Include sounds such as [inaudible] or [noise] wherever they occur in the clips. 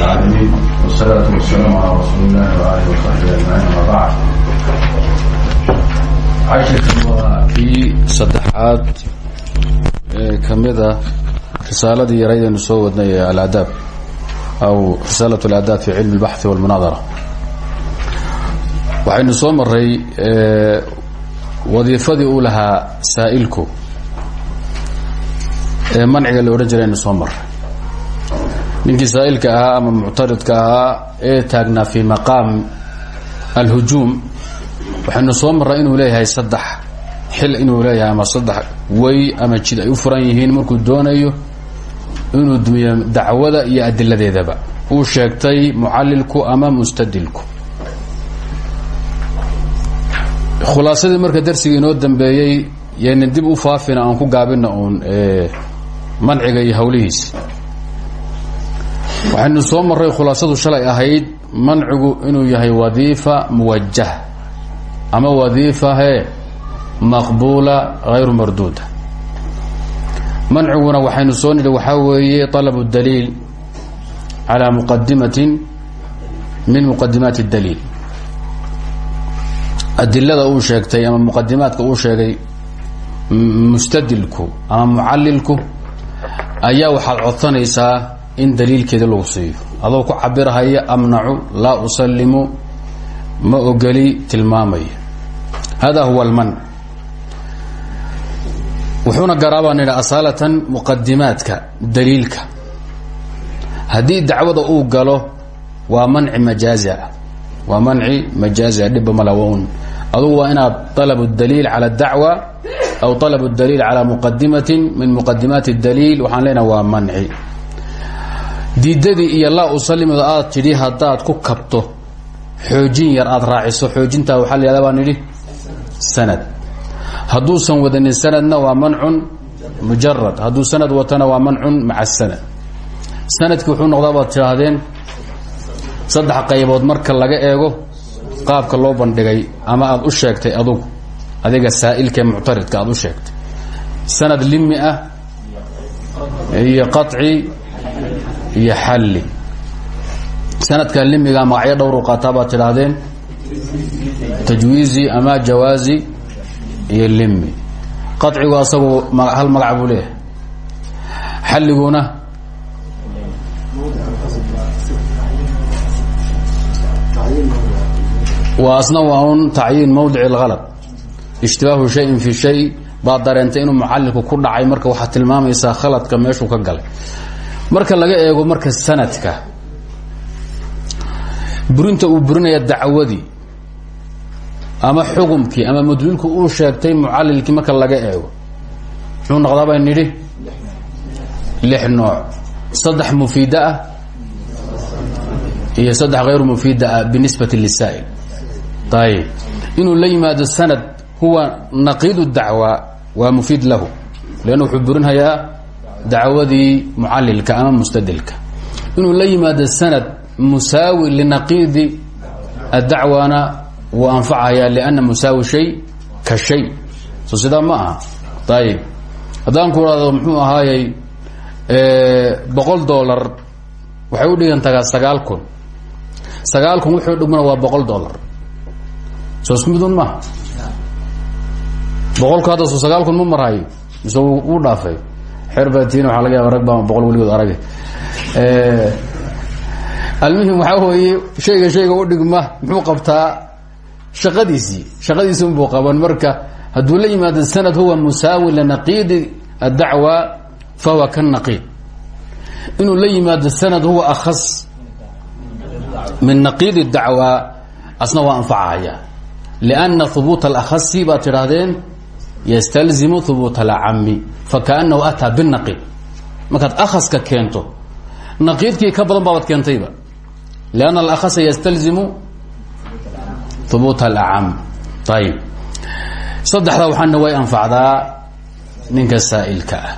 العالمين والصلاة والسلام على رسول الله وآله وصحبه أجمعين أما بعد cashirkan waa kii saddexaad ee ka mida risaaladii yaraydaynu soo wadnay ee alaadaab aw risaalat alaadaab fi cilmi اlbaxi wاlmunaadara waxaynu soo maray wadiifadii uu lahaa saa'ilku ee manciga la odhan jiray aynu soo maray ninkii saa'ilka ahaa ama muctaridka ahaa ee taagnaa fi maqaam alhujuum waxaynu soo marray inuu leeyahay saddex xil inuu leeyahay ama saddex way ama jid ay u furan yihiin markuu doonayo inuu dumiyo dacwada iyo adiladeedaba. Uu sheegtay mucallilku ama mustadilku. Khulaasadii marka darsiga inoo dambeeyey yaynan dib u faafina aan ku gaabina uun manciga iyo hawlihiisi waxaynu soo marray khulaasadu shalay ahayd mancigu inuu yahay wadiifa muwajah ama wadiifa he maqbuula hayru marduuda manciguna waxaynu soo nidhi waxaa weeye طalabu daliil calى muqadimatin min muqadimaati اdaliil adilada uu sheegtay ama muqadimaadka uu sheegay mustadilku ama mucallilku ayaa waxaad codsanaysaa in daliilkeeda lagu siiyo adoo ku cabirhaya amnacu laa usalimu ma ogeli tilmaamaya hada huwa alman wuxuuna garaabaan nidha asaalatan muqadimaadka daliilka haddii dacwada uu galo waa manci majaazi ah waa manci majaazi ah dhibba malawn adugu waa inaad طalab الdaliil calى الdacwa aw طalab الdaliil calى muqadimatin min muqadimaati الdaliil waxaan leenaha waa manci diidadii iyo laa usalimda aad tidhi haddaad ku kabto xoojin yar aad raaciso. Xoojintaa waxaa la yahda baan idhi sanad. Hadduusan wadanin sanadna waa mancun mujarad hadduu sanad watana waa mancun maca sanad. Sanadkii wuxuu noqdaa baad tidhaahdeen saddex qaybood marka laga eego qaabka loo bandhigay ama aad u sheegtay adugu adiga saa'ilkae muctaridka aad u sheegtay. Sanad limi ah iyo qaطci iyo xalli. Sanadka limiga magacyo dhowru qaataa baad tidhaahdeen tajwiizi ama jawaazi iyo limi. Qacigu asagu hal magac buu leeyahay. Xalliguna waa asna waa un tacyiin mawdic اlhalط ishtibaahu shayin fi shay baad dareentay inuu mucalilku ku dhacay marka waxaad tilmaamaysaa khaladka meeshuu ka galay marka laga eego marka sanadka burinta uu burinaya dacwadii ama xukumkii ama mudlilku uu sheegtay mucalilkii marka laga eego muxuu noqdaa bayn lix nooc. Saddex mufiida ah iyo saddex hayru mufiida ah lisaa'il. Ayib inuu la sanad huwa naqiidu dacwa waa mufiid lahu leanna wuxuu burinhayaa dacwadii mucalilka ama mustadilka. Inuu la yimaado sanad musaawi linaqiidi addacwana wuu anfacaya lأnna musaawi shay ka shay. So sidaa ma aha. Ayib haddaan ku ihahdo muxuu ahaayey boqol dollar waxay u dhigan tagaa sagaal kun. Sagaal kun wuxuu dhigmana waa boqol dollar. Soo isku midun maha boqolku hadda so sagaal kun ma marhayo mise wuu dhaafay xeer batiin waaa laga yaaba rag baa boqol weligood arag almuhim waxaa weeye shayga shayga u dhigma muxuu qabtaa shaqadiisii. Shaqadiisi unbuu qaban. Marka hadduu la yimaado sanad huwa musaawi linaqiidi addacwa fahuwa kanaqiid inuu la yimaado sanad huwa akhas min naqiidi dacwa asna waa anfacahaya lianna hubuuta alakhasi baad ystalzimu hubuut alcami fakaanahu ataa binaqiid markaad akhaska keento naqiidkii ka badan baabaad keentayba. Lianna alakhasa ystalzimu hubuut alacam ayib saddexdaa waxaana way anfacdaa ninka saa'ilka ah.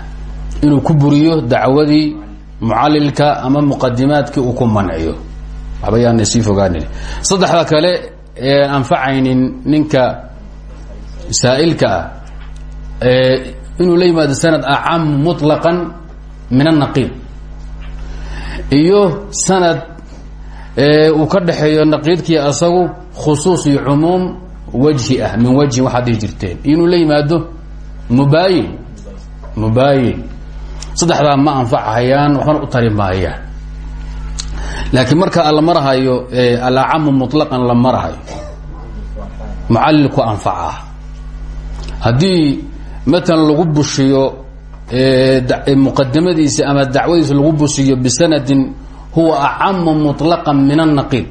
Inuu ku buriyo dacwadii mucalilka ama muqadimaadkii uu ku manciyo waxba yaana sii saddexda kale ee anfacaynin ninka saa'ilka ah inuu la yimaado sanad acam muطlaqan min الnaqiid iyo sanad uu ka dhexeeyo naqiidkii asagu khusuus iyo cumuum wajhi ah min wajhin waxaad dhihi jirteen inuu la yimaado mubaayin mubaayin saddexdaa ma anfacahayaan waxbana u tari maayaan laakiin marka alla marahayo alacamu muطlaqan la marahayo mucallil ku anfacaa haddii matalan lagu bushiyo muqadamadiisa ama dacwadiisa lagu busiyo bisanadin huwa acamu muطlaqan min annaqiil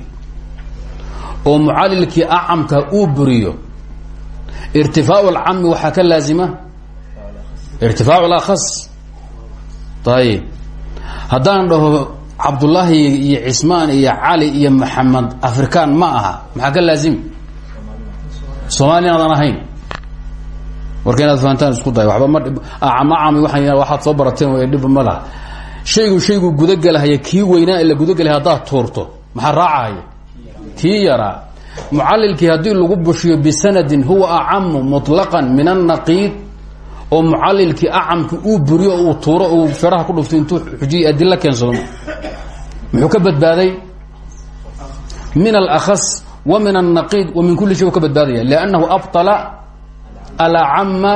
oo mucalilkii acamka uu buriyo irtifaacu alcami waxaa ka laazima? Irtifaacu lakhas ayib haddaan dhaho cabdullaahi iyo cismaan iyo cali iyo maxamed afrikaan ma aha maxaa ka laazima soomaaliya. Inaadan warka inaad fahantaan isku dahay waba mmacami waxaad soo barateen w dhib ma laha. Shaygu shaygu gudagelahaya kii weynaa ee la gudagelahaya haddaad tuurto. Maxaa raacahaya kii yaraa. Mucalilkii haddii lagu bushiyo bisanadin huwa acamu muطlaqan min annaqiid oo mucalilkii acamki uu buriyo uu tuuro uu feraha ku dhufto intuu xujiyay adila keensado muxuu ka badbaaday? Min alakhas wa min annaqiid wa min kulli shay ka badbaadaya. Lannahu abطala alacama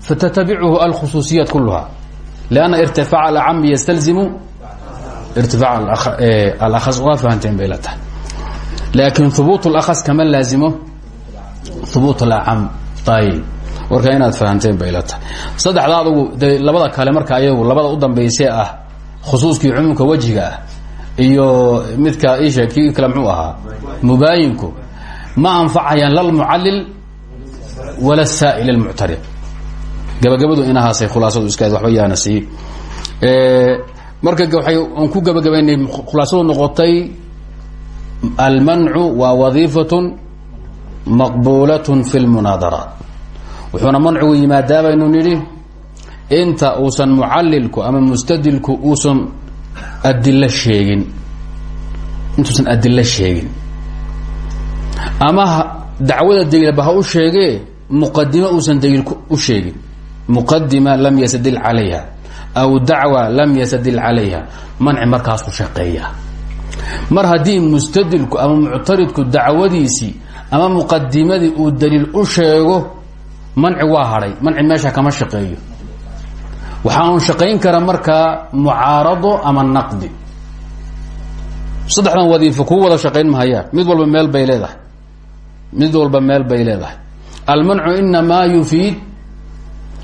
fatatabichu alkhusuusiyaat kuluha lanna irtifaac alacam ystalzimu irtifaac alas eh, waa fahanteen bay la tahay. Laakiin hubuut اlakhas kama laazimo? Hubuut alacam ayb warka inaad fahanteen bay la tahay. Saddexda adugu de labada kale marka ayagu labada u dambayse ah khusuuskii cumuumka wejhiga ah iyo midka isha ki kale mxuu ahaa mubaayinku ma anfacayaan lalmucalil wala saail اmuctarid gabagabadu inahaasay khulaasadu iska waba yaana sii. Marka waan ku gabagabaynay khulaasadu noqotay almancu waa wadiifatun maqbuulatun fi lmunaadaraat wuxuuna mancugu yimaadaa baynu nidhi inta uusan mucalilku ama mustadilku uusan adilo sheegin. Intuusan adilo sheegin. Ama dacwada daliilba ha u sheegee muqadimo uusan daliil u sheegin. Muqadima lam yastadil calayha. Aw dacwa lam yastadil calayha. Manci markaas ku shaqeeya. Mar haddii mustadilku ama muctaridku dacwadiisii ama muqadimadii uu daliil u sheego manci waa hadhay. Manci meesha kama shaqeeyo. Waxaa un kara markaa mucaarado ama naqdi. Saddexdan wadiifo kuu wada shaqayn mahayaan mid walba meel bay leedahay. Mid walba meel bay leedahay almancu inamaa yufiid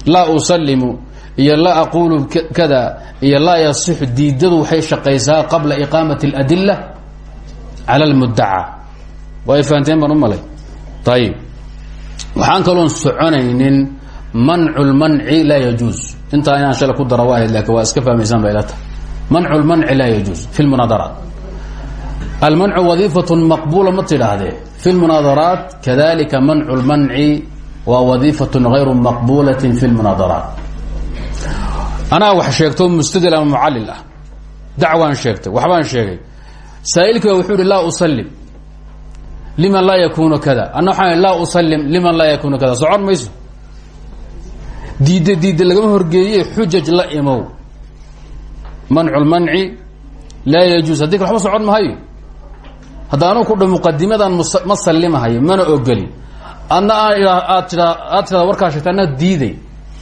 laa usalimu iyo laa aqulu kada iyo laa yasixu diidadu waxay shaqaysaa qabla iqaamat اladila cala اlmudaca way fahanteen baan u malay. Ayib waxaan kaloon soconaynin mancu lmanci laa yajuuz. Intaa inaan shala ku dara waahayd laakiin waa iska fahmaysaan bay la tahay. Mancu lmanci laa yajuuz fi lmunaadaraat almancu wadiifatun maqbuula ma tidhaahdee fi lmunaadaraat kadalika mancu lmanci waa wadiifatun hayru maqbuulatin fi lmunaadaraat anaa wax sheegto mustadil ama mucallil ah dacwaan sheegtay waxbaan sheegay saa'ilkii baa wuxuu ihi laa usallim liman laa yakuunu kada anna waxaan laa usallim liman laa yakuunu kada socon mayso diidde diidde lagama horgeeye xujaj la imow mancu lmanci laa yajuus haddii kale waxba socon mahayo hadda anugu ku dha muqadimadan ma sallimahayo mana ogoli adna aad tiaa aad tirada warkaa diiday.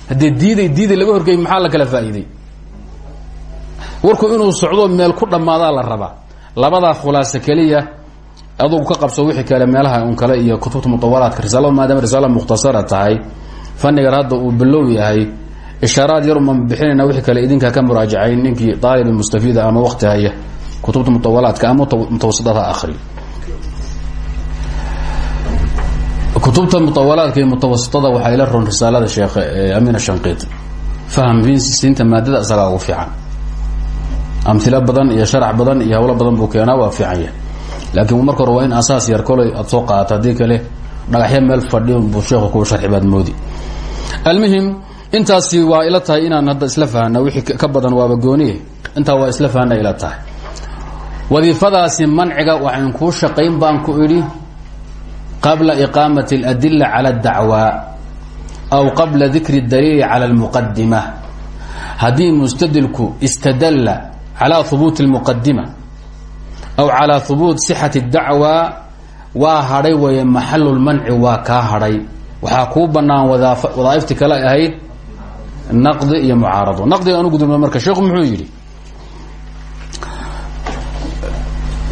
Haddee diiday diiday laga horgeeyey maxaa la kala faa'iiday? Warku inuu socdo meel ku dhammaadaa la rabaa. Labadaa khulaasa keliya adugu ka qabso wixii kale meelaha un kale iyo kutubta mutawalaadka risaalada maadaama risaala mukhtasara tahay. Fannigan hadda uu bilow yahay ishaaraad yar uman bixinayna wixii kale idinkaa ka muraajacayn ninkii daalib mustafiida ama wakti haya kutubta mutawalaadka ama mutawasitaadha akri kutubta mutawalaadka iyo mutawasitada waxaa ila ron risaalada sheekh amin shanqiiti. Fahamsiinta maadada isagaa ugu fiican. Amhilo badan iyo sharax badan iyo hawlo badan buu keenaa waa fiican yahay. Laakiin marka hore waa in asaas yar koley aad soo qaadato. Haddii kale dhagaxyo meel fadhiyo buu sheekhu kuwa sharxi baad moodi. Almuhim intaasi waa ila tahay inaan hadda isla fahana wixii ka badan waaba gooniye intaa waa isla fahana ila tahay wadiifadaasi manciga waxayn kuu shaqayn baan ku idhi qabla iqaamati اladila cala اdacwa aw qabla dikri اdaliili cala اlmuqadima haddii mustadilku istadalla calى hubuuti اlmuqadima aw calaa hubuut sixati dacwa waa hadhay weeye maxalulmanci waa kaa hadhay waxaa kuu banaan wadaaifti kale ahayd naqdi iyo mucaarado naqdiga anu gudubna marka sheekhu muxuu yidhi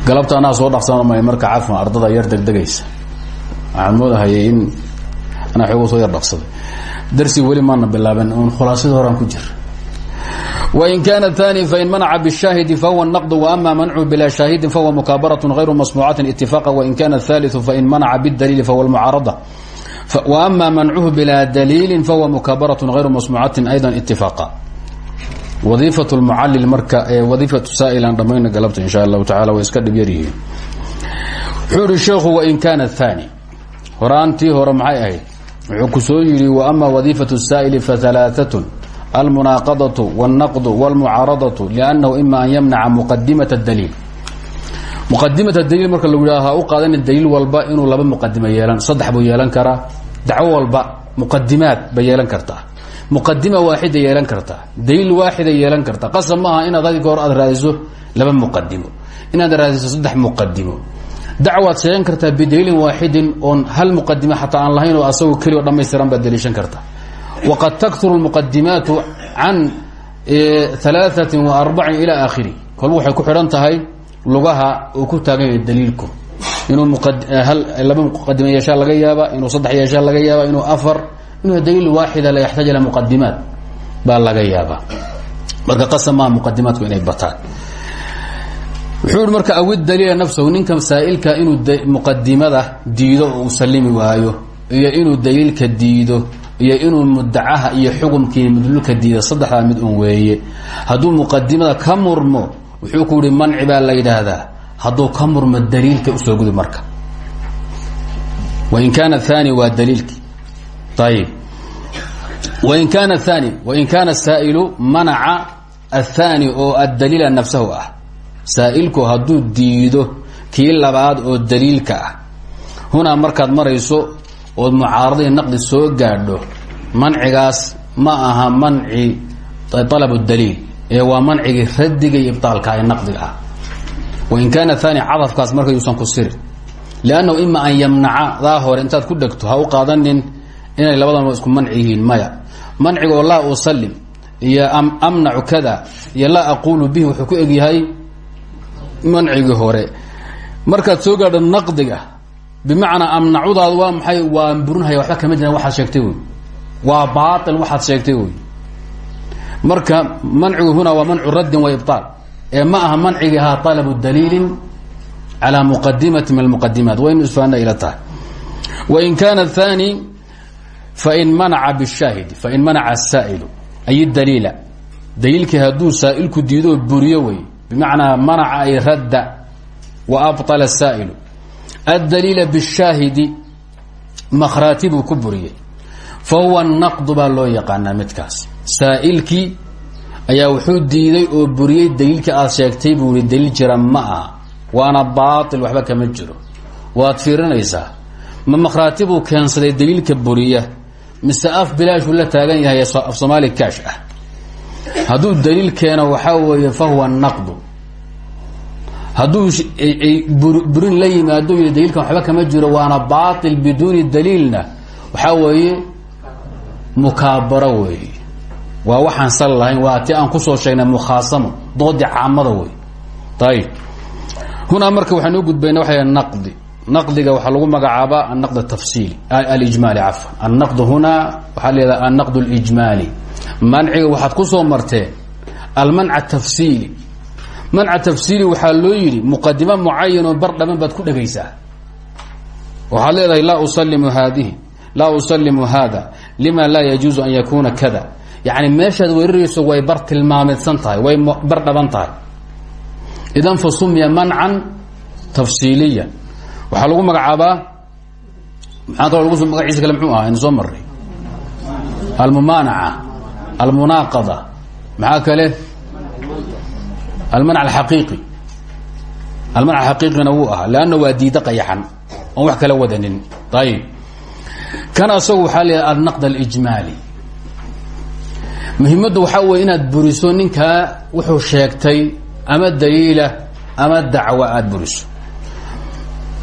galabta anaa soo dhafsanma marka cafan ardada yar degdegaysa. Waxaan moodahayay in anaa xoogo soo yar dhafsaday darsi weli maana bilaaban n khulaasadii horaan ku jira wain kana tani fain manaca bshaahidi fahuwa naqd waama mancu bilaa shaahidin fahuwa mukaabaratun غayru masmuucatin itifaqa wain kana haaliu fain manaca bidaliili fahuwa lmucaarada waama mancuhu bilaa daliilin fahuwa mukaabaratun غayru masmuucatin ayda itifaqa wadiifaة اlmucalil marka wadiifatu saa'il aan dhamayna galabta in sha allahu tacala way iska dhib yaryihiin wuxuu ihi sheekhu wain kana الثanي horaantii hore maxay ahayd wuxuu ku soo yidhi وama wadiifaة الsaa'ili faثalaaثaة almunaaqadaة والnaqd والmucaaradaة لأnnahu ima an yamnaca muqadimaة الdaliil muqadimaة daliil marka lagu yidhaha u qaadana daliil walba inuu laba muqadimo yeelan saddex buu yeelan karaa dacwo walba muqadimaad bay yeelan kartaa muqadima waaxida yeelan kartaa daliil waaxida yeelan kartaa qasab maaha inaad haddii aad raadiso laba muqadimo inaad raadiso saddex muqadimo dacwaad sheegan kartaa bidaliilin waaxidin oon hal muqadimo xataa aan lahayn oo asagoo keligo dhamaystiran baad daliishan waqad takturu lmuqadimaatu can alaaثatin wa arbacin ilaa aakhiri. Kolba waxay ku xidhan tahay lugaha uu ku taagan yahay daliilku. Inuu laba muqadimo yeeshaa laga yaaba inuu saddex yeeshaa laga yaaba inuu afar inuu daliil waaxida la yaxtaaj ila muqadimaat baa laga yaaba marka qasam maa muqadimaatku inay bataan. Wuxuu i marka awid daliila nafsahu ninka saa'ilka inuu muqadimada diido oo uu salimi waayo iyo inuu daliilka diido iyo inuu mudacaha iyo xukumkii mudlulka diida saddexdaa mid un weeye. Hadduu muqadimada ka murmo wuxuu ku yihi manci baa la yidhaahdaa hadduu ka murmo daliilka u soo gudi marka wain kaana aani waa daliilki ayib wain kaana aani wain kaana saa'ilu manaca aلthaani oo addaliila nafsahu ah saa'ilku hadduu diido kii labaad oo daliilka ah hunaa markaad marayso ood mucaaradai naqdi soo gaadho mancigaas ma aha manci alab daliil ee waa mancigii radiga iyo ibaalka ee naqdiga ah wain kaana aani cadafkaas marka yuusan ku sirin lannahu ima an yamnaca daa hore intaad inay labadaba isku manci yihiin maya. Mancigoo laa usalim iyo amnacu kada iyo laa aquulu bihi wuxuu ku egyahay mancigii hore. Markaad soo gaadho naqdiga bimacnaa amnacudaad waa maxay? Waan burinhaya waxba kama ah, jiraan waxaad sheegtay wey waa baatil waxaad sheegtay wey marka mancigu hunaa waa mancu raddin wa ibtaal. Ee ma aha mancigii ahaa talabu daliilin calaa muqadimati min almuqadimaat wa in isfaana ila tahay. Wain kaana thani fain manaca bishaahidi fain manaca asaa'ilu ay daliila daliilkii hadduu saa'ilku diidoo buriyo wey bimacnaa manaca ay radda wa abطala asaa'ilu addaliila bishaahidi makhraati buu ku buriyey fa huwa naqdu baa loo yaqaanaa midkaas saa'ilkii ayaa wuxuu diiday oo buriyey daliilkii aad sheegtay buu yihi daliil jira ma aha waana baatil waxba kama jiro waad fiirinaysaa ma makhraati buu keensaday daliilka buriya mise af bilaashuu la taagan yahay af soomaali kaash ah. Hadduu daliil keeno waxaa weeye fa huwa naqdu. Hadduu burin la yimaado yii daliilkan waxba kama jiro waana baatil biduuni daliilna. Waxaa weeye mukaabaro weeye. Waa waxaan sal lahayn waa ti aan ku soo sheegnay mukhaasamo doodii caamada wey ayib hunaa marka waxaan u gudbayna waxa naqdi naqdiga waxaa lagu magacaabaa annaqd atafsiili alijmaali cafan annaqd hunaa waxaa leedaha annaqd اlijmaali manciga waxaad ku soo marteen almanca tafsiili. Manca tafsiili waxaa loo yidhi muqadimo mucayan oo bar dhaman baad ku dhegaysaa waxaad leedahay laa usalimu haadihi laa usalimu hada lima laa yajuuzu an yakuna kada. Yani meeshaad weerarayso way bar tilmaameedsan tahay way bar dhaban tahay. Idan fa sumiya mancan tafsiiliya waxaa lagu magacaabaa maxaa kaloo lagu magaciisa kale mxuu ahaa inu soo maray almumaanaca almunaaqada maxaa kale? Almanc alxaqiiqi. Almanc alxaqiiqina wuu ahaa leanna waa diida qayaxan oon wax kala wadanin. Ayib kan asagu waxaa la yidhaha alnaqd alijmaali. Muhimaddu waxaa weeye inaad buriso ninkaa wuxuu sheegtay ama daliila ama dacwo aad buriso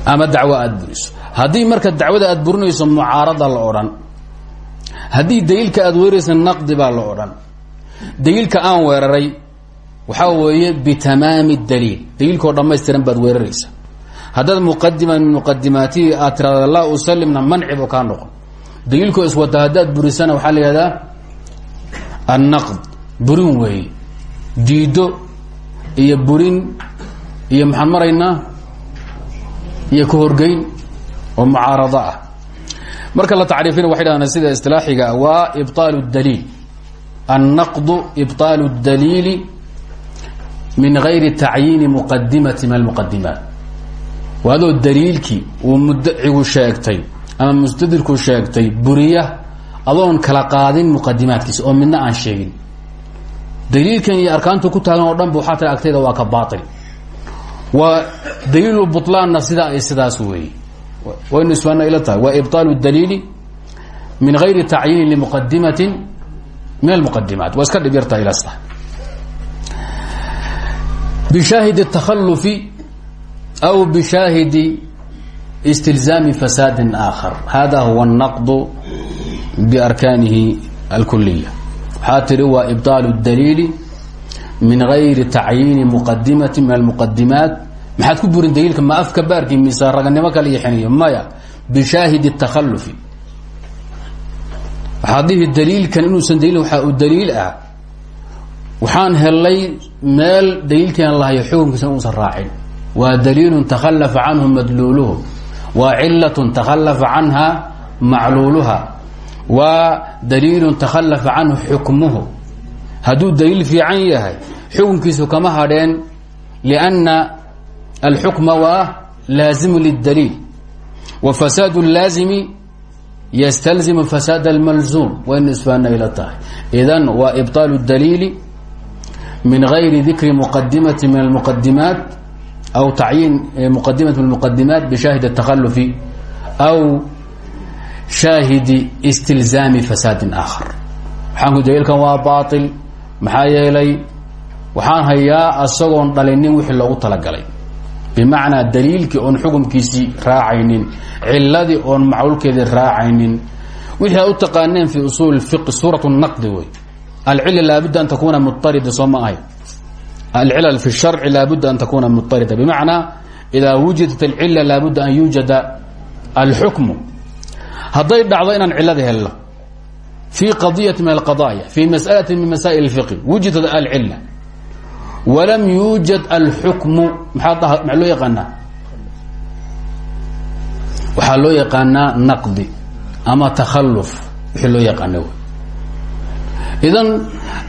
ama dacwo aad buriso haddii marka dacwada aad burinayso mucaarada la odhan haddii daliilka aad weeraraysa naqdi baa la odhan daliilka aan weeraray waxaa weeye bitamaami daliil. Daliilkao dhammaystiran baad weeraraysa. Haddaad muqadima min muqadimaatihi aad tirahda laa usalimna manci buu kaa noqon. Daliilkoo iswata haddaad burisana waxaa la yihahdaa annaqd burin weeye diido iyo burin iyo maxaan maraynaa iyo ka horgeyn oo mucaarado ah marka la tacriifina waxay dhahdaan sida istilaaxiga waa ibطaalu اdaliil annaqdu ibطaalu اdaliili min gayri tacyiini muqadimati min almuqadimaat waa adoo daliilkii uu muddacigu sheegtay ama mustadirku sheegtay buriya adoon kala qaadin muqadimaadkiisa oo midna aan sheegin daliilkan iyo arkaantu ku taagan oo dhan ba waxaa tira agtayda waa ka baail waa daliilu bulaanna sidaa sidaas weeye. Waynu ismaana ila tahay. Waa ibaalu daliili min gayri tacyiinin limuqadimatin min almuqadimaat waa iska dhib yartaa ilasta bishaahidi takhalufi aw bishaahidi istilzaami fasaadin aakhar. Hada huwa anaqdu biarkaanihi alkuliya waxaa tihi waa ibaalu daliili min gayri tacyiini muqadimati min almuqadimaat maxaad ku burin daliilka ma afka baarkii mise raganimo kale iyo xiniyo maya bishaahidi الtakhalufi waxaad dhihi daliilkan inuusan daliil waxaa u daliil ah waxaan helay meel daliilkian lahayo xukunkiisa inuusan raacin waa daliilu takhalafa canhu madluuluhu waa cilaة takhalafa canha macluuluha waa daliilu takhalafa canhu xukmuhu hadduu daliil fiican yahay xukunkiisu kama hadheen lianna alxukma waa laazimu lidaliil wa fasaadu laazimi yastalzimu fasaad almalzuum waynu isfaana ila tahay. Idan waa ibطaalu daliili min gayri dikri muqadimati min almuqadimaat aw tacyiin eh, muqadimati min almuqadimaat bishaahidi اtakhalufi aw shaahidi istilzaami fasaadin aakhar. Waxaanku daliilkan waa baail maxaa yeelay waxaan hayaa asagoon dhalinin wixii loogu talagalay. Bimacnaa daliilkii oon xukumkiisii raacaynin ciladii oon macluulkeedii raacaynin. Wixii a u taqaaneen fi usuul fiqi suurat naqdi wey alcila laabudda an takuna muarida soo ma ahay. Alcilal fi sharci laabudda an takuna muarida bimacnaa idaa wujidat alcila laabudda an yuujada alxukmu. Hadday dhacdo inaan cilada helno fi qadiyati min alqadaya fi mas'alati min masaa'il اfiqi wujidat alcila walam yuujad alxukmu maxaa maxaa loo yaqaanaa waxaa loo yaqaanaa naqdi ama takhalluf wixii loo yaqaana wy idan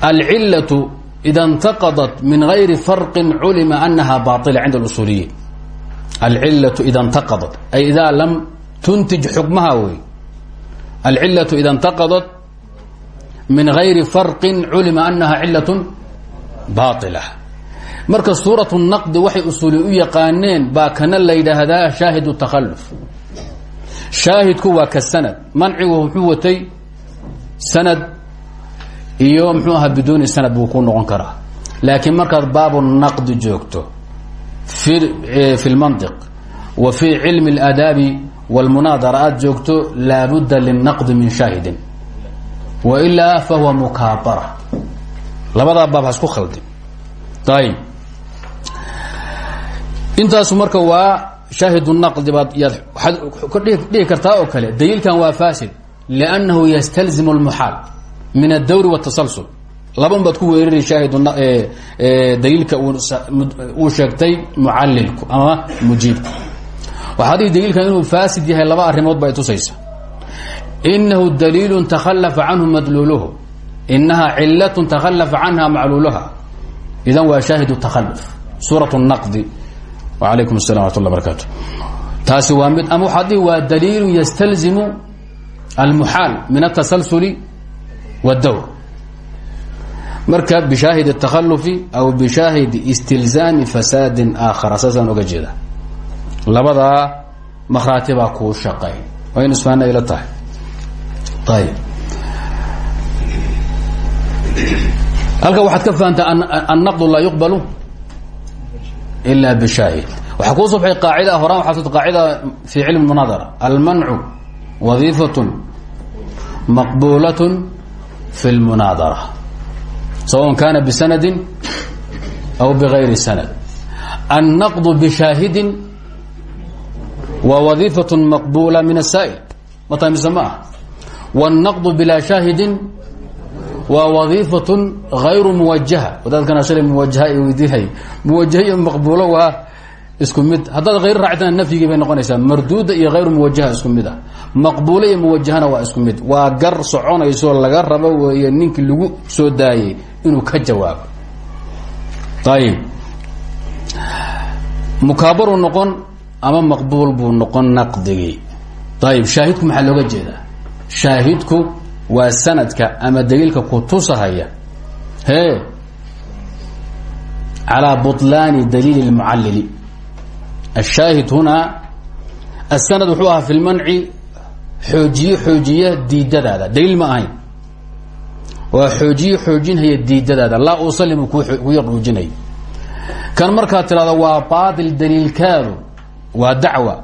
alcilatu ida اntaqadat min gayri farqin culima anaha baطila cinda اlusuuliyiin alcilatu ida اntaqadat ay idaa lam tuntij xukmaha wey alcilatu ida اntaqadat min gayri farqin culima anaha cilaة baطila marka suuraة الnaqdi waxay usuuli u yaqaaneen baa kana la yidhaahdaa shaahid الtakhalluf shaahidku waa ka sanad mancigu muxuu watay sanad iyo mxuu ahaa biduuni sanad buu ku noqon karaa laakiin markaad baabu naqdi joogto fi fi اlmantiq wa fi cilmi اladaabi wاlmunaadara aad joogto laabudda linaqdi min shaahidin wailaa fahuwa mukaabara. Labadaa baab hasku khaldi. Ayb intaasu marka waa shaahidu naqdi baad yaad waaad dhihi oo kale daliilkan waa fasid liannahu yastalzimu lmuxaal min addawri watasalsul laban baad ku weerari shaahid daliilka uu sheegtay mucallilku ama mujiibku. Waxaad dhihi daliilkan inuu fasid yahay laba arrimood ba ay inahu daliilu takhalafa canhu madluuluhu inaha cilaة takhalafa canha macluuluha idan waa shaahid takaluf suuraة الnaqdi alaykum الslam amat la barakaatu taasi waa mid ama waxaad dhihi waa daliilu ystalzimu almuxaal min الtasalsuli wاdawr marka bishaahid الtakhalufi aw bishaahidi istilzaami fasaadi aakhara saasaan oga jeeda labadaa makhraati baa kuu shaqay waa in isfaana ila tahay ayb halka waxaad ka fahamtaa annaqdu laa yuqbalu ila bishaahid. Waxaa kuu subxay qaacidaa horaan waxa sota qaacida fi cilmi munadara almancu wadiifatun maqbuulatun fi lmunaadara sawan kana bisanadin aw bigayri sanad. Annaqdu bishaahidin waa wadiifatun maqbuula min asaa'il ma tahay mise ma ah والnaqd bilaa shaahidi waa wadiifaة غayru muwajaha wadaadkana shalay muwajaha i weydiinay muwajaha iyo maqbuulo waa isku mid haddaad hayr raactana nafyigii bay noqonaysaa marduuda iyo hayru muwajaha isku mid ah maqbuulo iyo muwajahana waa isku mid waa gar soconayso laga rabo weeye ninkii lagu soo daayey inuu ka jawaabo ayib mukaabaruu noqon ama maqbuul buu noqon naqdigii ayib shaahidku maxaa looga jeedaa shaahidku waa sanadka ama daliilka kutusahaya hee calaa buطlaani daliili اlmucallili الشhaahid hunaa الsanad wuxuu ahaa fi lmanci xoojiye xoojiya diidadaada daliil ma ahayn waa xoojiye xoojinhaya diidadaada laa usalimu ku yar dhuujinay kan markaad tirahdo waa baaطil daliilkaadu waa dacwa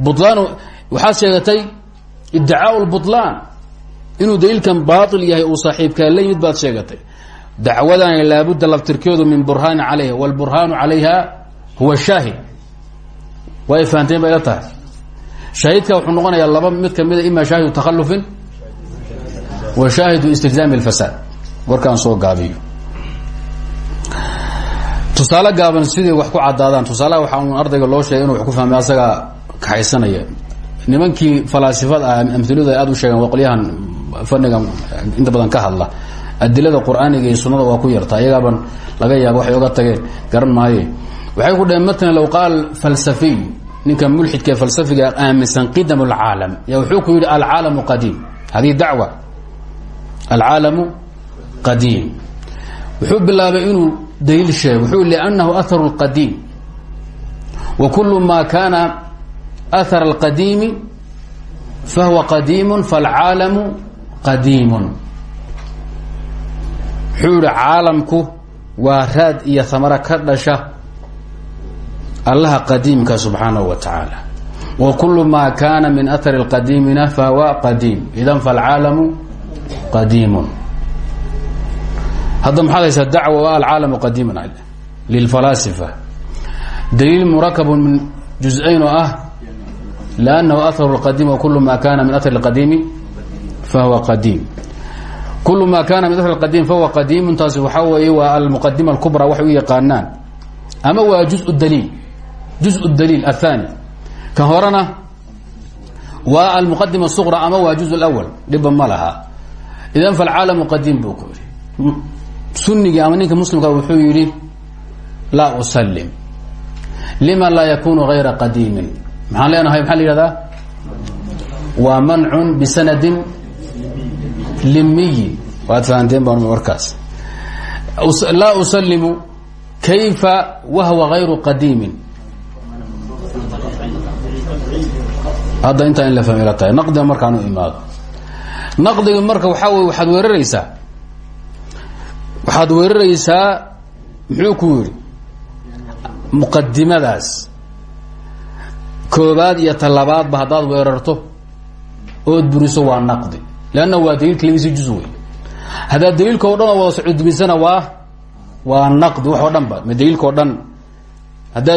bulaan waxaad sheegatay iddicaau lbutlaan inuu daliilkan baatil yahay uu saaxiibkaa la yimid baad sheegatay. Dacwadana laabudda laftirkeedu min burhaani calayha wlburhaanu calayha huwa shaahid. Waa ay fahanteen bay la tahay. Shahiidka wuxuu noqonayaa laba mid kamida ima shaahidu takhallufin wa shaahidu istijlaami اlfasaad warkaan soo gaaban siday wax ku caddaadaan. Tusaalaha waxaa un ardayga loo sheegay inuu wax ku fahmay asagaa kaxaysanaya nimankii falaasifada ah amiladu ay aad u sheegeen waa qolyahan inta badan ka hadla adilada qur'aaniga iyo sunada waa ku yarta ayagaaban laga yaaba waxay oga tageen garan maaye. Waxay ku dhaheen law qaal falsafiy ninka mulxidka falsafiga ah, aaminsan qidam اlcaalam ya wuxuu ku yidhi alcaalamu qadiim. Hadihi dacwa alcaalamu qadiim. Wuxuu bilaabay inuu daliil sheego wuxuu liannahu atharu اlqadiim wa kulu ma kana ahar اlqadiimi fahuwa qadiim faاlcaalamu qadiim wuxuu yihi caalamku waa raad iyo hamaro ka dhasha allaha qadiimka subxaanahu wa tacaala wa kulu ma kana min ahari اlqadiimina fahuwa qadiim idan faاlcaalamu qadiimun hadda maxaad haysaa dacwa waa alcaalamu qadiiman lilfalaasifa daliil murakab min juz-ayn oo ah lannahu aharu اlqadiim wa kulu ma kana min ahari اlqadiimi fahuwa qadiim kulu ma kana min ahari اlqadiim fahuwa qadiimun taasi waxaa weeye waa almuqadima اlkubra waxay u yaqaanaan ama waa juz daliil juz daliil aلthani kan horena waa almuqadima الsuqra ama waa juz اlأwl dhiba ma laha idan falcaalamu qadiim buu ku yihi sunigii ama ninka muslimka wuxuu yidhi laa usalim lima laa yakunu غayra qadiimin maxaan leenahay maxaa la yihahdaa waa mancun bisanadin limiyi waad fahanteen baan warkaas. Laa usalimu kayfa wahwa غayru qadiimin. Hadda intaa in la fahmay la tahay naqdiga markaanu imaado. Naqdiga marka waxaa wey waxaad weeraraysaa. Waxaad weeraraysaa muxuu ku yidhi muqadimadaas koobaad iyo talabaadba haddaad weerarto ood buriso waa naqdi. Leanna waa daliilka labisi juz wey haddaad daliilka o dhan oo wada soco dumisana waa waa naqdi wax oo dhan ba. Daliilka o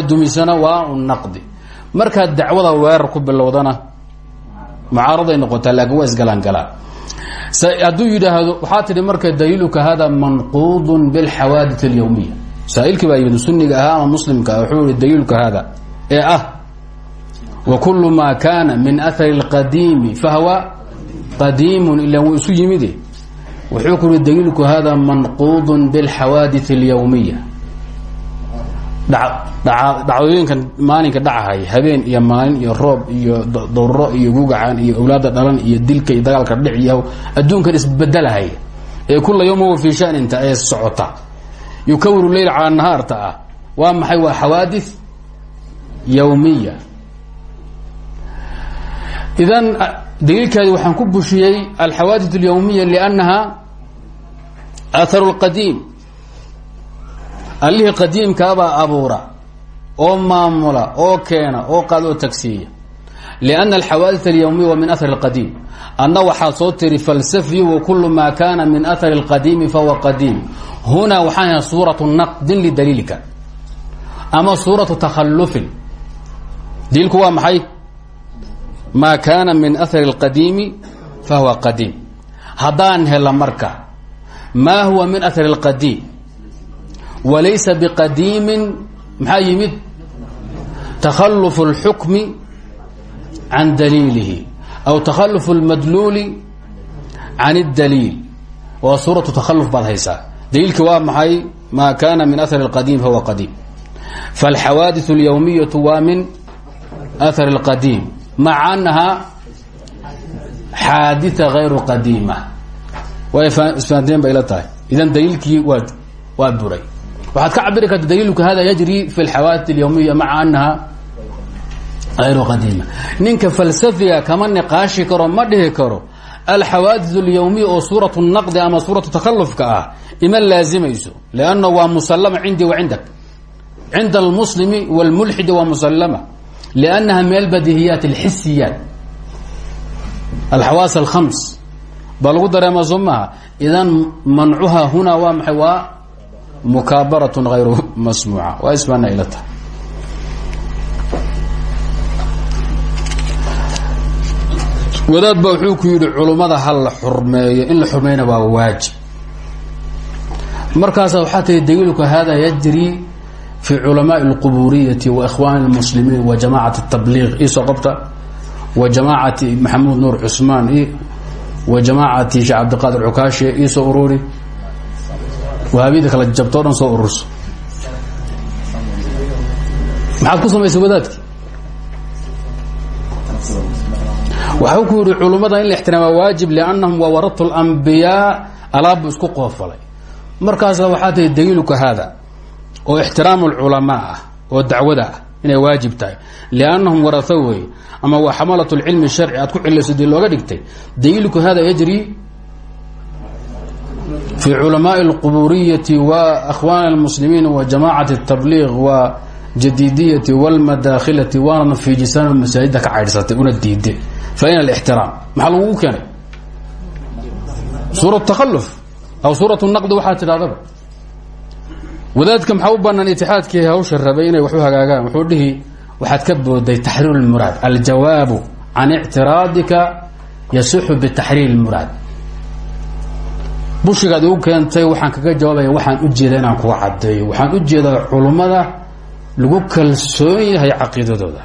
dumisana waa un naqdi. Markaad dacwada weerar ku bilowdana mucaaraday noqotaa laakiin waa isgalangalaa hadduu yidhaahdo waxaa tidhi marka daliiluka hada manquud biاlxawaadith اlyawmiya saailkii baa yimid suniga ahaa ama muslimka wuxuu yihi daliiluka hada ee ah wa kulu ma kana min ahari اlqadiimi fahwa qadiimu ilan wuu isu yimide wuxuu ku yihi daliilku hada manquud biاlxawaadith اlyawmiya dhacdooyinkan maalinka dhacahay habeen iyo maalin iyo roob iyo dawro iyo gugacan iyo awlaada dhalan iyo dilka iyo dagaalka dhic iyo adduunkan isbedelahay ee kula yawma wa fii shaninta ee socota yukawiru leyl calaa nahaarta ah waa maxay waa xawaadith yawmiya idan daliilkaadi waxaan ku bushiyey alxawaadith اlyawmiya liannaha aharu اlqadiim allihii qadiimkaabaa abuura oo maamula oo keena oo qaad oo tagsiiya lianna alxawaadith alyawmiya wa min ahari اlqadiim adna waxaad soo tiri falsafiyu wa kulu maa kaana min ahari اlqadiimi fahuwa qadiim hunaa waxaan yahay suuratu naqdin lidaliilika ama suuratu takhallufin diilku waa maxay maa kaana min ahari اlqadiimi fahuwa qadiim haddaan hela marka maa huwa min ahari اlqadiim walaysa biqadiimin maxaa yimid takhalufu اlxukmi can daliilihi aw takhalufu اlmadluuli can اdaliil waa suuratu takhalluf baad haysaa daliilki waa maxay maa kaana min ahari اlqadiim fahuwa qadiim faاlxawaadiث اlyawmiyaةu waa min ahari اlqadiim maca annaha xaadita غayru qadiima way isfahanteen bay ila tahay idan daliilkii waa waa buray waxaad ka cabiri karta daliilku hada yajri fi اlxawaadith اlyawmiya maca anaha ayru qadiima ninka falsafiga kama niqaashi karo ma dhihi karo alxawaadith اlyawmiya oo suuratu naqdi ama suuratu takalufka ah ima laazimayso lanna waa musalama cindii wa cindak cinda almuslimi wاlmulxidi waa musalama liannaha min albadihiyaat اlxisiyaat alxawaas alkhams baa lagu dareema soo maha idan mancuha hunaa waa maxay waa mukaabarat hayru masmuuca waa isbaana ila tahay wadaad ba wuxuu ku yidhi culummada ha la xurmeeyo in la xurmeeyna waa waajib markaasa waxaa tihi daliilku hada yajri fi culamaai اlquburiyati wa ikhwaani اlmuslimiin wa jamacat الtabliiq iisoo qabta wa jamaacati maxamuud nuur cusmaan wa jamaacati sheekh cabdiqaadir cukaashe iisoo ururi wahaabiyada kala jabtoo dhan soo ururso maxaad ku samaysay wadaadki waxau ku yihi culummada in la ixtiraama waajib liannahum waa waratu اlambiyaa alaabbu isku qoofalay markaasa waxaa tahay daliiluka haada oo ixtiraam alculamaa ah oo dacwada ah inay waajib tahay. Liannahum warata weeye ama waa xamalat lcilmi sharci aad ku cilayso dii looga dhigtay daliilku hada yajri fi culamaai alquburiyati wa akhwaan almuslimiin wa jamacat tabliiq wa jadidiyati wlmadakhilati waanadna fiijisaan masaajida ka caydhsatay una diide faina alixtiraam maxaa lagugu keenay? Suura takaluf aw suurat naqdi waxaa tidhahdaba wadaadka maxaa u banaan itixaadkii hawsha rabay inay waxu hagaagaan? Wuxuu dhihi waxaad ka booday taxriir اlmuraad aljawaabu can ictiraadika yasixu bitaxriir اlmuraad bushigaad igu keentay waxaan kaga jawaabaya waxaan u jeeda inaan kuga cadeeyo waxaan u jeedaa culummada lagu kalsoon yahay caqiidadooda.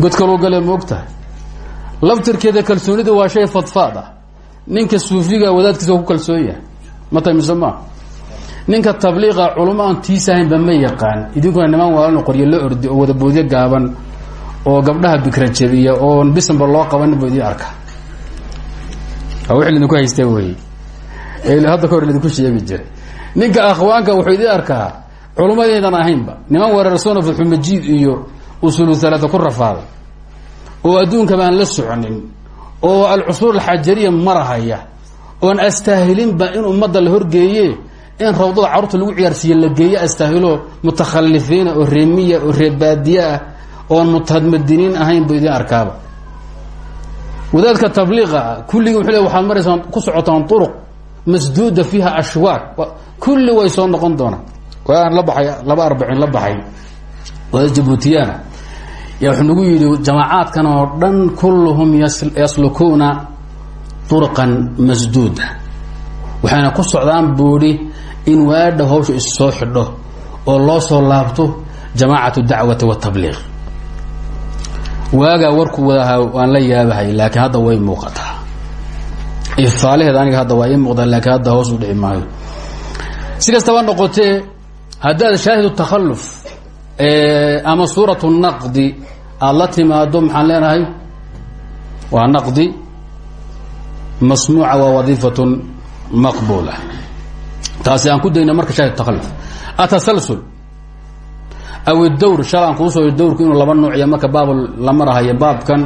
God kaloo gale ma laftirkeeda kalsoonida waa shay fadfaad ah. Ninka suufiga wadaadkiisa ku kalsoon yahay. Ma tahay mise ninka tabliiqa culamo aan tiisahaynba ma yaqaan. Idinkuna niman waalana qoryo la ordi oo wadaboodyo gaaban oo gabdhaha bikra jabiya oon bisanba loo qabanin bu idin arka. W idinku haysta wey hadda ka hor idinku sheegi jiray ninka akhwaanka wuxuu idin arkaa culummadaydan ahaynba niman weerarsoona fatxumajiid iyo usulu halaata ku rafaaday oo adduunkaba aan la soconin oo alcusuur alxajariya marahaya oon astaahilinba in ummadda la horgeeye in rawdada carruurta lagu ciyaarsiiye la geeye astaahilo mutakhalifiina oo reemiya oo reebaadiye ah oon ahayn bu idin arkaaba. Wadaadka tabliiqa kulligii wuxuu le waxaad maraysaan ku socotaan uruq masduuda fiiha ashwaak kulli way soo noqon doonaan. Waan la baxay laba arbacin la baxay. Wadaad jabuutiyana yaa wuxuu nagu yidhi jamaacaadkan oo dhan kulluhum yaslukuuna urqan masduuda. Waxayna ku socdaan buudhi in waadha hawsha issoo xidho oo loo soo laabto jamaacatu dacwati watabliiq waagaa warku wadahaa waan la yaabahay laakiin hadda way muuqataa ifaalaheed aniga hadda waa ii laakiin hadda hoos u dhici maayo. Noqotee haddaad shaahidu takhalluf ama suuratu naqdi aada la timaado maxaan leenahay? Naqdi masmuuca waa wadiifatun maqbuula taasi aan ku dayna marka shaahid takhalluf atasalsul. Aw dawr shalaan kuusoo dawrku inuu laba nuuciya marka baab la marahayo baabkan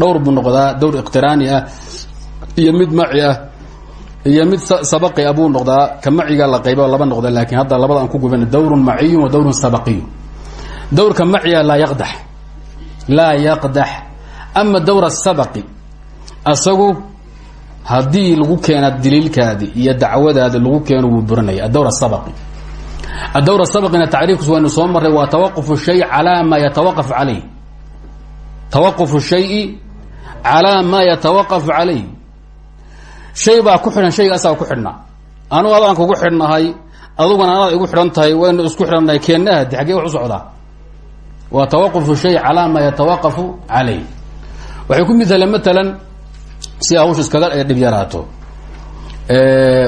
dhowr buu noqdaa dawr iqtiraani ah iyo mid maci ah iyo mid sabaqi abuu noqdaa ka maciga la qayba laba noqda laakiin hadda labada aan ku guban dawrun maciyun wa dawrun sabaqiyu dawrka maciga laa yaqdax. Laa yaqdax. Ama dawr sabaqi asagu haddii lagu keena daliilkaadi iyo dacwadaadi lagu keeno wuu burinaya. Adawr sabaqi. Adawr sabaqina tacriifkiis waynu soo maray waa tawaqufu shay calaa maa yatawaqaf calayh. Tawaqufu shayi calaa maa yatawaqafu calayh. Shay baa ku xidhan shayga asaga ku xidhnaa anugu adaan kugu xidhnahay aduguna anaad igu xidhan tahay waynu isku xidhannahay keennahadi xaggee wax socdaa. Waa tawaqufu shay calaa maa yatawaqafu calayh. Waxay ku mialeen matalan si hawsha iskaga dhib yaraato.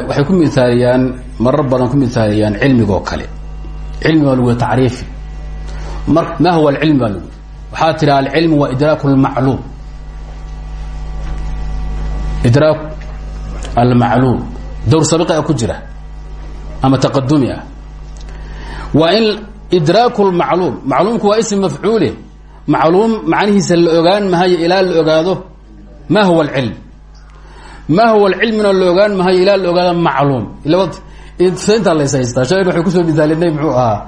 Waxay ku mithaaliyaan marar badan ku mithaaliyaan cilmigoo kale. Cilmi lagu tacriifi. Mar ma huwa alcilm baa lagu waxaa tiri alcilmu waa idraaku lmacluum idraak almacluum dowr ku jira. Ama taqadumi ah waa in idraaku lmacluum waa ism mafcuule macluum macnihiisa la ogaan mahayo ilaa la ogaado ma huwa alcilm ma huwa alcilmina la ogaan mahayo ilaa la ogaado macluum. Intaa lays haystaa shalan waxay ku soo misaalinay muxuu ahaa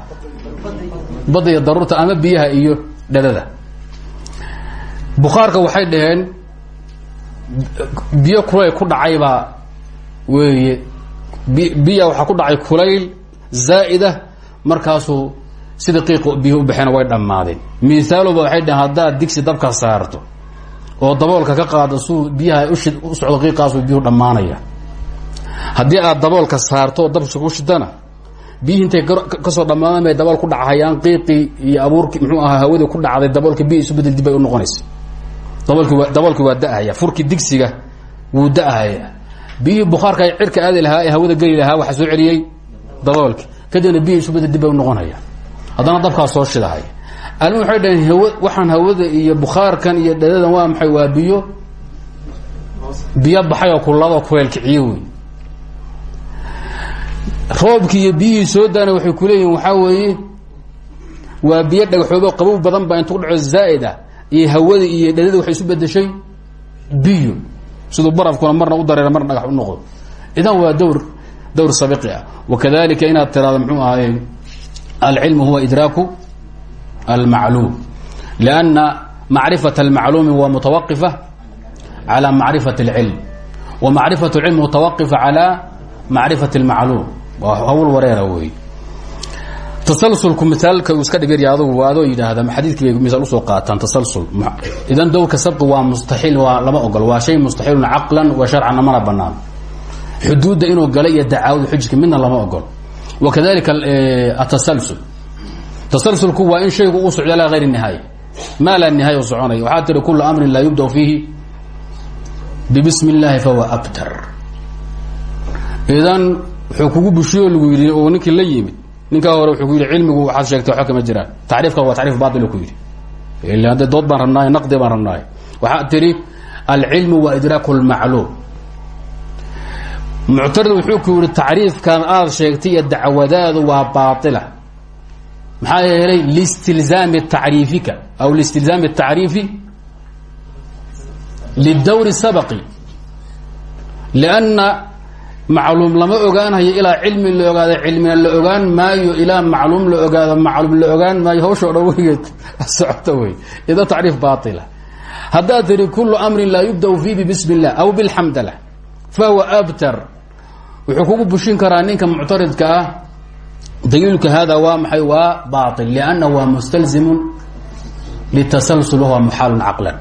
badda iyo daruurta ama biyaha iyo dhadada bukhaarka waxay dhaheen biyo kulayl ku dhacaybaa weeye. Biya waxaa ku dhacay kulayl zaa'ida markaasuu sida qiiq biyo u baxeena way dhammaadeen. Misaaloba waxay dhaheen haddaad digsi dabka saarto oo daboolka ka qaado suu biyaha ushi u socdo qiiqaasuu biyuhu dhammaanaya. Haddii aad daboolka saarto dabka ku shidana biyihii intay ka soo dhammaadaan bay dabool ku dhacahayaan qiiqii iyo abuurkii muxuu ahaa hawadii ku dhacday daboolka biya isu bedel dib u noqonaysa. Daboolki waa waa da-haya furkii digsiga wuu da-haya biyihii bukhaarka cirka aadi lahaa ee hawada geli lahaa waxaa soo celiyey daboolki. Kadibna biya isu bedel dib bay u noqonaya haddana dabkaa soo shidahay almi waxay dhaheen waxaan hawada iyo bukhaarkan iyo dhadadan waa maxay? Waa biyo? Biyo baxay oo kulladoo kuleelkiciyo wey roobkii iyo biyihii soo daana waxay kuleeyihin waxaa weeye waa biyo dhagaxoobo qabow badan baa intuu dhaco zaa'id ah iyo hawada iyo dhadada waxay isu bedeshay biyo. Siduu barafkuna marna u dareera marna dhagax u noqdo. Idan waa dowr dowr sabiqi ah. Wakadalika inaad tiraado muxuu ahaye alcilmu huwa idraaku almacluum lianna macrifat almacluumi waa mutawaqifa calى macrifat اlcilm wa macrifat اlcilm mutawaqifa calى macrifat اlmacluum waa hawl wareera wey tasalsulku misaalka uu iska dhibyarya adugu waa adoo yidhaahda xadiidkii bay misaal usoo qaataan tasalsul idan dowrka sabqi waa mustaxiil waa lama ogol waa shay mustaxiilun caqlan wa sharcan mana banaan xuduudda inuu gala iyo dacaawada xujka midna lama ogol wakadalika atasalsul tasalsulku waa in shaygu uu socdo ilaa hayri nihaaya. Maa laa nihaaya soconaya. Waxaa tiri kulu amrin laa yubda fiihi bibismi اllahi fahuwa abtar. Idan kugu bushiyo lagu yidhi oo ninkii la yimid ninkaa hore wuxuu ku yidhi cilmigu waxaad sheegtay waxba kama jiraan. Tacriifka waa tacriif baatil ku yidhi. Ila hadda dood baan rabnaay naqdi baan rabnaay waxaad tidhi alcilmu waa idraaku اlmacluum muctarid wuxuu ku yihi tacriifkan aada sheegtay dacwadaadu waa baatila maxaa yeelay listilzaami tacriifika aw listilzaami tacriifi lidawri sabaqi lianna macluum lama ogaanayo ilaa cilmi la ogaado cilmina la ogaan maayo ilaa macluum la ogaado macluum la ogaan maayo hawshao dhan weligeed [laughs] socota wey ida tacriif baatila. Haddaad tihi kulu amrin laa yubda fiihi bibismi illah aw bilxamdalah fahuwa abtar. Wuxuu kugu bushin karaa ninka muctaridka ah daliilka hada waa maxay? Waa bail liannahu waa mustalzimun litasalsul wahuwa muxaalun caqlan.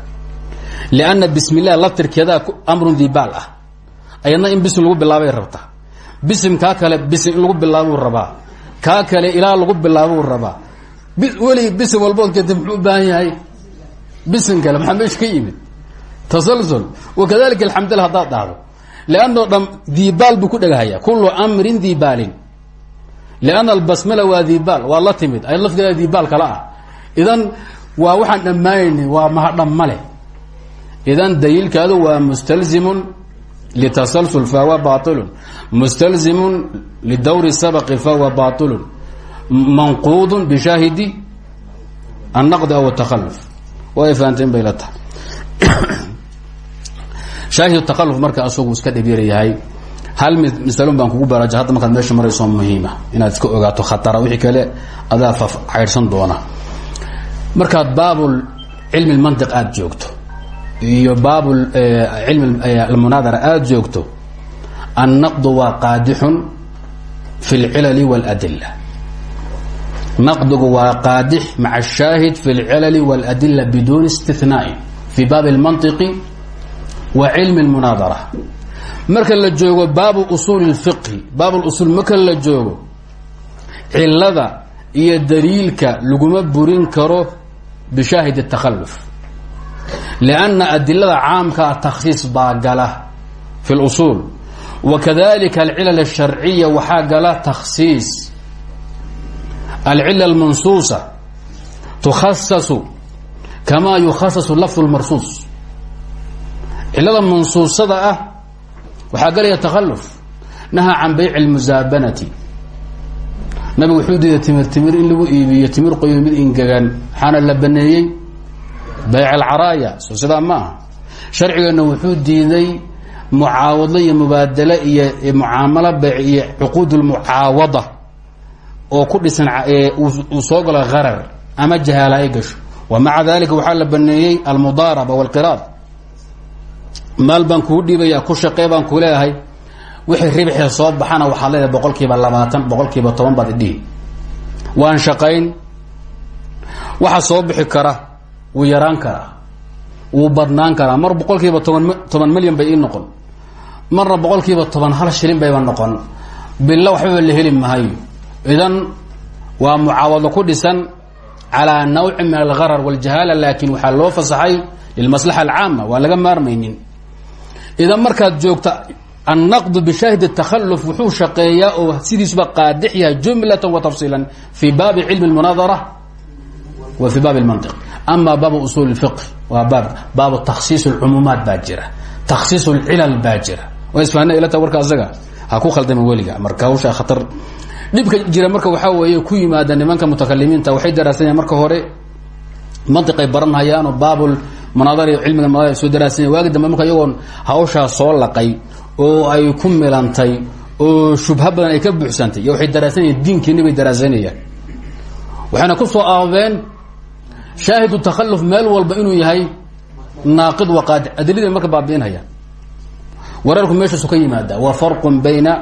Lianna bismi illah laftirkeedaa amrun dibaal ah. Ayadna in bisim lagu bilaabay rabtaa bisim kaa kale bisim in lagu bilaabuu rabaa. Kaa kale ilaa lagu bilaabuu rabaa. Weli bisim walbood keenta muxuu u baahan yahay? Bisim kale maxaa meesha ka yimid? Tasalsul. Wakadalika alxamdullah haddaad dhahdo. Lanno dham dibaal buu ku dhegahaya kulu amrin dibaalin lianna albasmala waa dibaal waa la timid ay lafteeda dibaal kala ah. idan waa waxaan dhammaanayni waa mahadham male idan daliilkaadu waa mustalzimun litasalsul fahuwa bailun mustalzimun lidawri sabqi fahuwa bailun manquudun bishaahidi annaqdi aw atakaluf way fahanteen bay la tahay shaahid takaluf marka asagu iska dhibyar yahay hal masalon baan kugu baraja hadda markaad meesha marayso muhiima inaad iska ogaato khatara wixii kale adaa fa caydhsan doona markaad baabul cilmi lmantiq aada joogto iyo baabul cilmi almunaadara aada joogto annaqdu waa qaadixun fi اlcilali wاladila naqdigu waa qaadix maca الshaahid fi اlcilali wاladila biduuni istinaai fi baabi اlmantiqi wa cilmi اlmunaadara marka la joogo baabu usuuli اlfiqhi baab usuul marka la joogo cilada iyo daliilka laguma burin karo bishaahid الtakhalluf لأnna adilada caamkaa takhsiis baa gala fi اlusuul wakadalika alcilal الsharciya waxaa gala takhsiis alcila اlmansuusa tukhasasu kama yukhasasu lafظ اlmarsuus cilada mansuusada ah waxaa galaya takhalluf nahaa can bayc اlmusaabanati nabigu wuxuu diiday timir timir in lagu iibiyo timir qoyo mid ingegan waxaana la baneeyey bayc alcaraaya soo sidaa ma aha. Sharcigeenna wuxuu diiday mucaawado iyo mubaadale iyo mucaamalo bayc iyo cuquud lmucaawada oo ku dhisan uu soo galo harar ama jahaala ay wa maca dalika waxaa la baneeyey almudaaraba walqiraad maal baan kuu dhiibaya ku shaqee baan ku leeyahay. Wixii ribxee soo baxana waxaad leedahay boqol kiiba labaatan boqol baad idhihi waan shaqayn. Waxa soo bixi kara wuu yaraan karaa wuu badnaan karaa. Mar boqol kiiba toban toban milyan bay ii noqon. Marna boqol kiiba toban hal shilin bayba noqon. Bilo waxbaba la heli mahayo idan waa mucaawado ku dhisan calaa nawci min algarar wاljahaala laakin waxaa loo fasaxay lilmaslaxa alcaama waan laga maarmaynin idan markaad joogta annaqdu bishaahid الtakhalluf wuxuu shaqeeyaa oo sidiisuba qaadix yahay jumlata wa tafsiila fi baabi cilmi اlmunaadara wa fi baabi اlmantiq ama baabu usuul اfiqh waa baab baabu takhsiis اlcumuumaat baa jira takhsiis اlcilal baa jira waa isfahna ilata warka asaga ha ku khaldama weliga marka hawshaa khatar dhibka jira marka waxaa weeye ku yimaada nimanka mutakalimiinta waxay daraasanayan marka hore mantiqay baranhayaanoo baabul munaadara iyo cilmiga munaadara soo daraasanya waagi dambe marka iyagoon hawshaa soo laqay oo ay ku milantay oo shubha badan ay ka buuxsantay iyo waxay daraasanayaan diinkiini bay daraasanayaan waxayna ku soo aabeen shaahidu takhalluf meel walba inuu yahay naaqid waqaadi adilladii marka baabi'inhayaan wareerku meeshaasu ka yimaada wa farqun bayna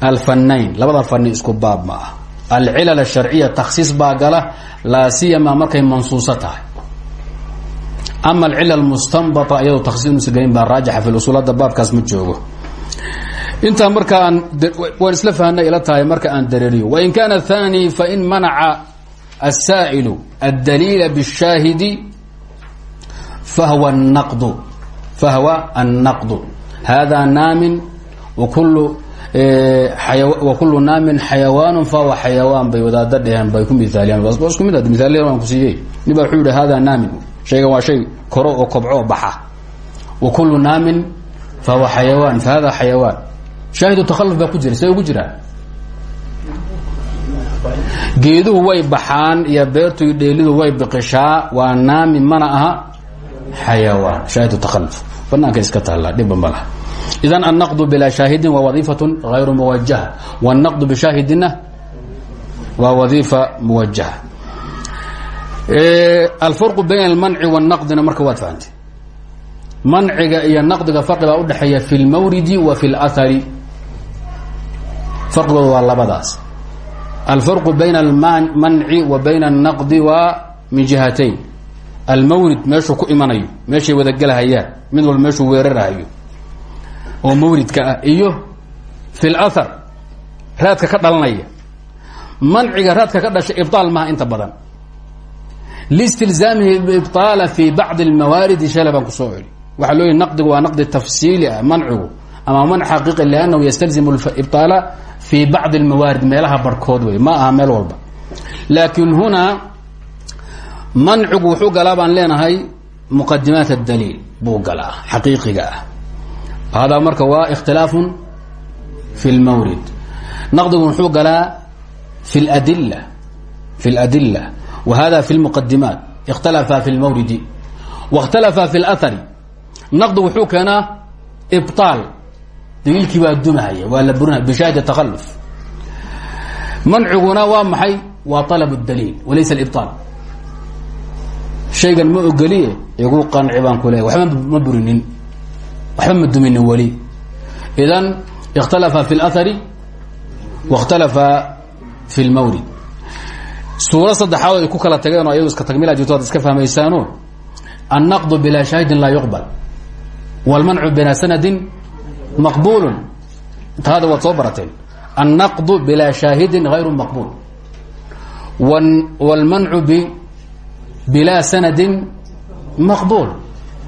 alfanayn labada fani isku baab ma ah alcilal asharciya takhsiis baa gala laa siyama markay mansuuso tahay ama alcila mustanbaa iyadoo taksiis inuusa gelin baa raajixa fi usuul hadda baabkaas ma joogo. Intaa marka aan waan isla fahnay ila tahay marka aan dareeriyo wain kaana thani fain manaca asaa'ilu addaliila bاshaahidi fahwa naqdu fahwa annaqdu. Hada naamin wakulu eh, wakulu naamin xayawaanu fahuwa xayawaan bay wadaada dheheen bay ku miaaliyaan isku mid miaaliya ku siiyey. Nibaa wuxuu yihi hada shaygan waa shay koro oo kobcoo baxa. Wa kullu naamin fa huwa xayawaan fa hada xayawaan. Shaahidu takhalluf baa ku jira see geeduhu way baxaan iyo beertu dheelidu way biqishaa waa naamin mana aha xayawaan. Shaahidu takhalluf banaanka iska taallaa dhibba ma laha idan annaqdu bilaa shaahidin waa wadiifatun hayru muwajaha wannaqdu bishaahidinna waa wadiifa muwajaha Eh, alfarqu bayn almanci wannaqdina marka waad fahamtay manciga iyo naqdiga farqi baa udhexeeya fi lmawridi wa fi lhari farqigooda waa labadaas. Alfarqu bayna almanci wa bayna alnaqdi waa min jihatayn. Almawrid meeshuu ku imanayo meeshay wadagelahayaan mid walba meeshuu weerarahayo oo mawridka ah iyo fi lahar raadka ka dhalanaya manciga raadka ka dhasha ibdaal maha inta badan listilzaamihi bibaala fi bacdi almawaaridi shale baan ku soo celi waxaa loo yihi naqdigu waa naqdi tafsiili ah mancigu ama man xaqiiqi liannahu yastalzimu ibibaala fi bacdi almawaarid meelaha barhkood wey ma aha meel walba laakiin hunaa mancigu wuxuu galaa baan leenahay muqadimaat adaliil buu galaa xaqiiqiga ah hadaa marka waa ikhtilaafun fi lmawrid naqdigu wuxuu galaa fi ladilla fi ladilla wa hada fi اlmuqadimaat اkhtalafa fi اlmawridi واkhtalafa fi اlahari naqdigu wuxuu keenaa ibطaal daliilkii baa dumahaya waa la burinaya bishaahidi takaluf manciguna waa maxay waa alab daliil walaysa alibطaal shaygan ma ogoliye igu qanci baan ku leeya waxba ma burinin waxba ma duminin weli idan ikhtalafa fi اlahari wakhtalafa fi اlmawrid suura saddexaad o ay ku kala tageen oo ayadu iska tagmila jirto ad iska fahmaysaano annaqdu bilaa shaahidin laa yuqbal. Wlmancu bilaa sanadin maqbulun taada waad soo barateen. Annaqdu bilaa shaahidin hayru maqbul wاlmancu b bilaa sanadin maqbul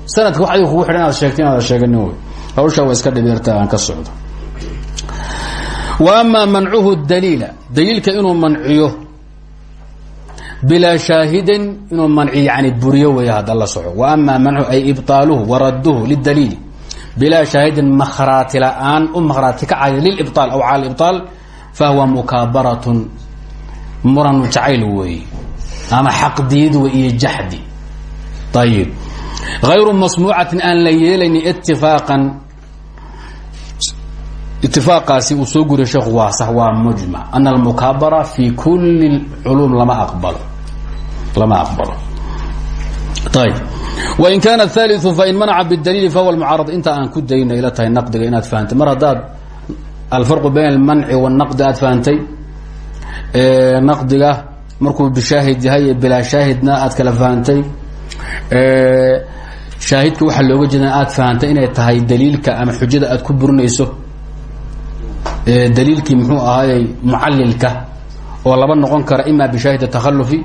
sanadka waxay kugu xidhan aad sheegto inaad sheeganin wy hawshaa iska dhibirta aan ka socdo. Wa amaa mancuhu daliila. Daliilka inuu manciyo bilaa shaahidin inuu manci yani buriyo weey hadda la soco. Wa amaa mancu ay ibaaluhu waradduhu lidaliili bilaa shaahidin mahraati la'aan u mahraati kacay lilibaal aw cala libaal fahuwa mukaabaratun muranu jacayl weeye. Ama xaqdiyad wey iyo jaxdi ayib hayru masmuucatin aan la yeelaynin itifaaqan itifaaqaasi uu soo guriya sheekhu waa sax waa mujmac ana almukaabara fi kulli culuum lama aqbalo lama aqbalo. Wain kaana aaliu fain manaca bidaliili fahuwa mucaarad inta aan ku dayna ila tahay naqdiga inaad fahantay mar haddaad alfarqu bayn almanci wanaqdi aad fahantay naqdiga markuu bishaahid yahay bilaa shaahidna aad kala fahantay shaahidka waxaa looga jeeda aad fahantay inay tahay daliilka ama xujada aad ku burinayso. Daliilkii muxuu ahaayey mucalilka oo laba noqon kara ima bishaahid takhalufi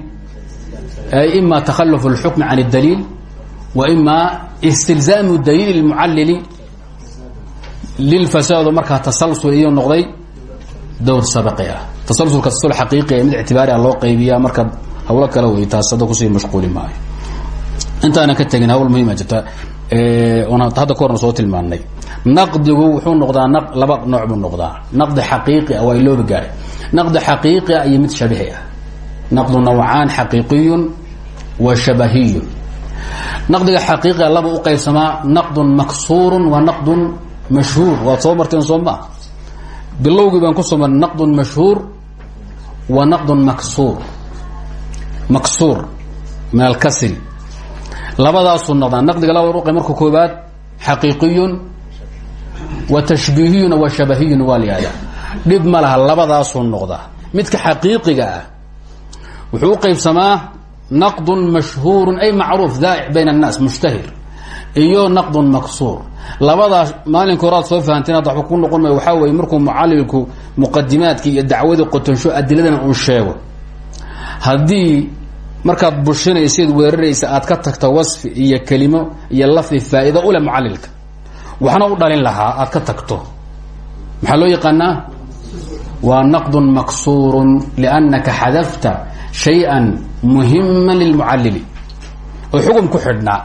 ima takhaluf اlxukmi can اdaliil wa ima istilzaamu daliil اlmucalili lilfasaado markaa tasalsul iyo noqday dowr sabaqi ah tasalsulka tasul xaqiiqiga mid ictibaari a loo qaybiyaa marka hawlo kale wey taas hadda kusii mashquuli maayo intaanan ka tegin hawl muhima jirta oon hadda ka horna soo tilmaanay naqdigu wuxuu noqdaa laba nooc buu noqdaa naqdi xaqiiqi ah waa ilooba gaaray naqdi xaqiiqi ah iyo mid shabihi ah naqdu nawcaan xaqiiqiyun wa shabahiyun. Naqdiga xaqiiqiga laba u qaybsamaa naqdun maksuurun wa naqdun mashhuur. Waad soo marteen soo maa bilowgii baan ku soo marnay naqdun mashhuur wa naqdun maksuur maksuur min alkasri labadaasuu noqdaa naqdiga laba ruqay marka koobaad xaqiiqiyun wa tashbiihiyun wa shabahiyun waa la yihahdaa dhib ma laha labadaasuu noqdaa. Midka xaqiiqiga ah wuxuu u qaybsamaa naqdun mashhuurun ay macruuf daa'ic bayna annaas mushtahir iyo naqdun maksuur labadaas maalinka horaad soo fahanteen hadda waba ku noqon may waxaa weye markuu mucalilku muqadimaadkii iyo dacwadii qotansho adiladana uu sheego. Haddii markaad bushinaysaed weeraraysa aad ka tagto wasfi iyo kelimo iyo lafdi faa'iido ule mucalilka waxna u dhalin lahaa aad ka tagto. Maxaa loo yaqaanaa? Waa naqdun maksuurun liannaka xadafta shay-an muhima lilmucallili oo xukun ku xidhnaa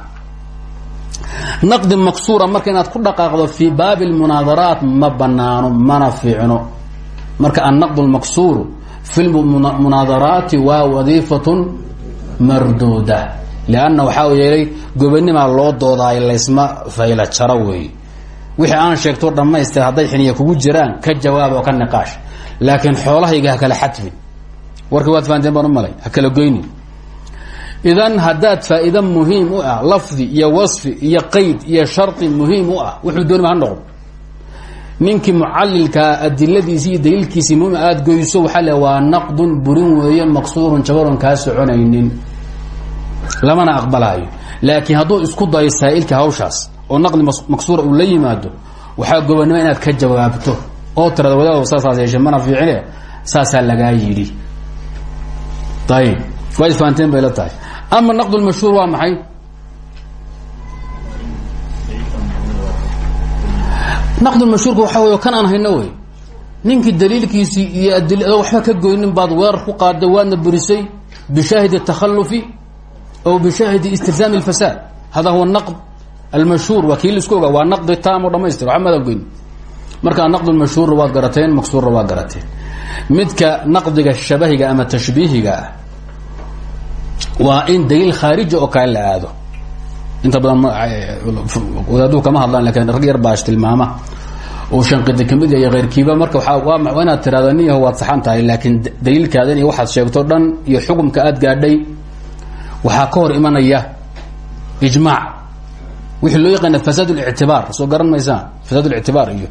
naqdi maksuura marka inaad ku dhaqaaqdo fii baabi lmunaadaraat ma banaano mana fiicno marka annaqd lmaksuuru fi lmunaadaraati waa wadiifatun marduuda lianna waxaa yeelay gobanimaa loo doodaayo laysma fayla jaro weey wixii aan sheegto dhammaystir hadday xiniya kugu jiraan ka jawaab oo ka niqaash laakiin xoolahayga ha kala xadfin warkii waad fahanteen baan u malay goynin. Idan haddaad faa'iide muhiim u ah lafdi iyo wasfi iyo qayd iyo shardi muhiim u ah wuxuu doonima ha noqdo ninkii mucalilkaa adiladiisi iyo daliilkiisii muhiim aada goyso waxaa le waa naqdun burin weeye maqsuurun jabaron kaa soconaynin. Lamana aqbalaayo. Laakiin hadduu isku dayo saa'ilka hawshaas oo naqdi maksuura uu la yimaado waxaa gobonimo inaad ka jawaabto. Oo tirada wadaado saasaas mana fiicine saasaa lagaa yidhi ayib waa isfahanteen bay la tahay ama naqd lmashhuur waa maxay naqd mashhuurka waxaa wey kan aan hayno wey ninkii daliilkiisii iyo adil waxba ka goynin baad weerar ku qaaday waadna burisay bishaahidi takhalufi aw bishaahidi istilzaami اlfasaad hada huwa naqd almashhuur waa kii la isku ogaa waa naqdi tam o dhamaystir waxba madan goyn marka naqd mashhuurna waad garateen maksuurna waad garateen midka naqdiga shabahiga ama tashbiihiga ah waa in daliil khaariji oo kale la aado. Inta badan wadaaduu kama hadlaan laakiin rag yar baash tilmaama oo shanqida ka mid iyo keyrkiiba marka waa inaad tirahda nin yaho laakiin daliilkaadan iyo waxaad sheegto dhan iyo xukumka aad gaadhay waxaa ka hor imanaya ijmaac. Wixii loo yaqaana fasaad اlictibaar soo garan maysaan fasaad اlictibaar iyo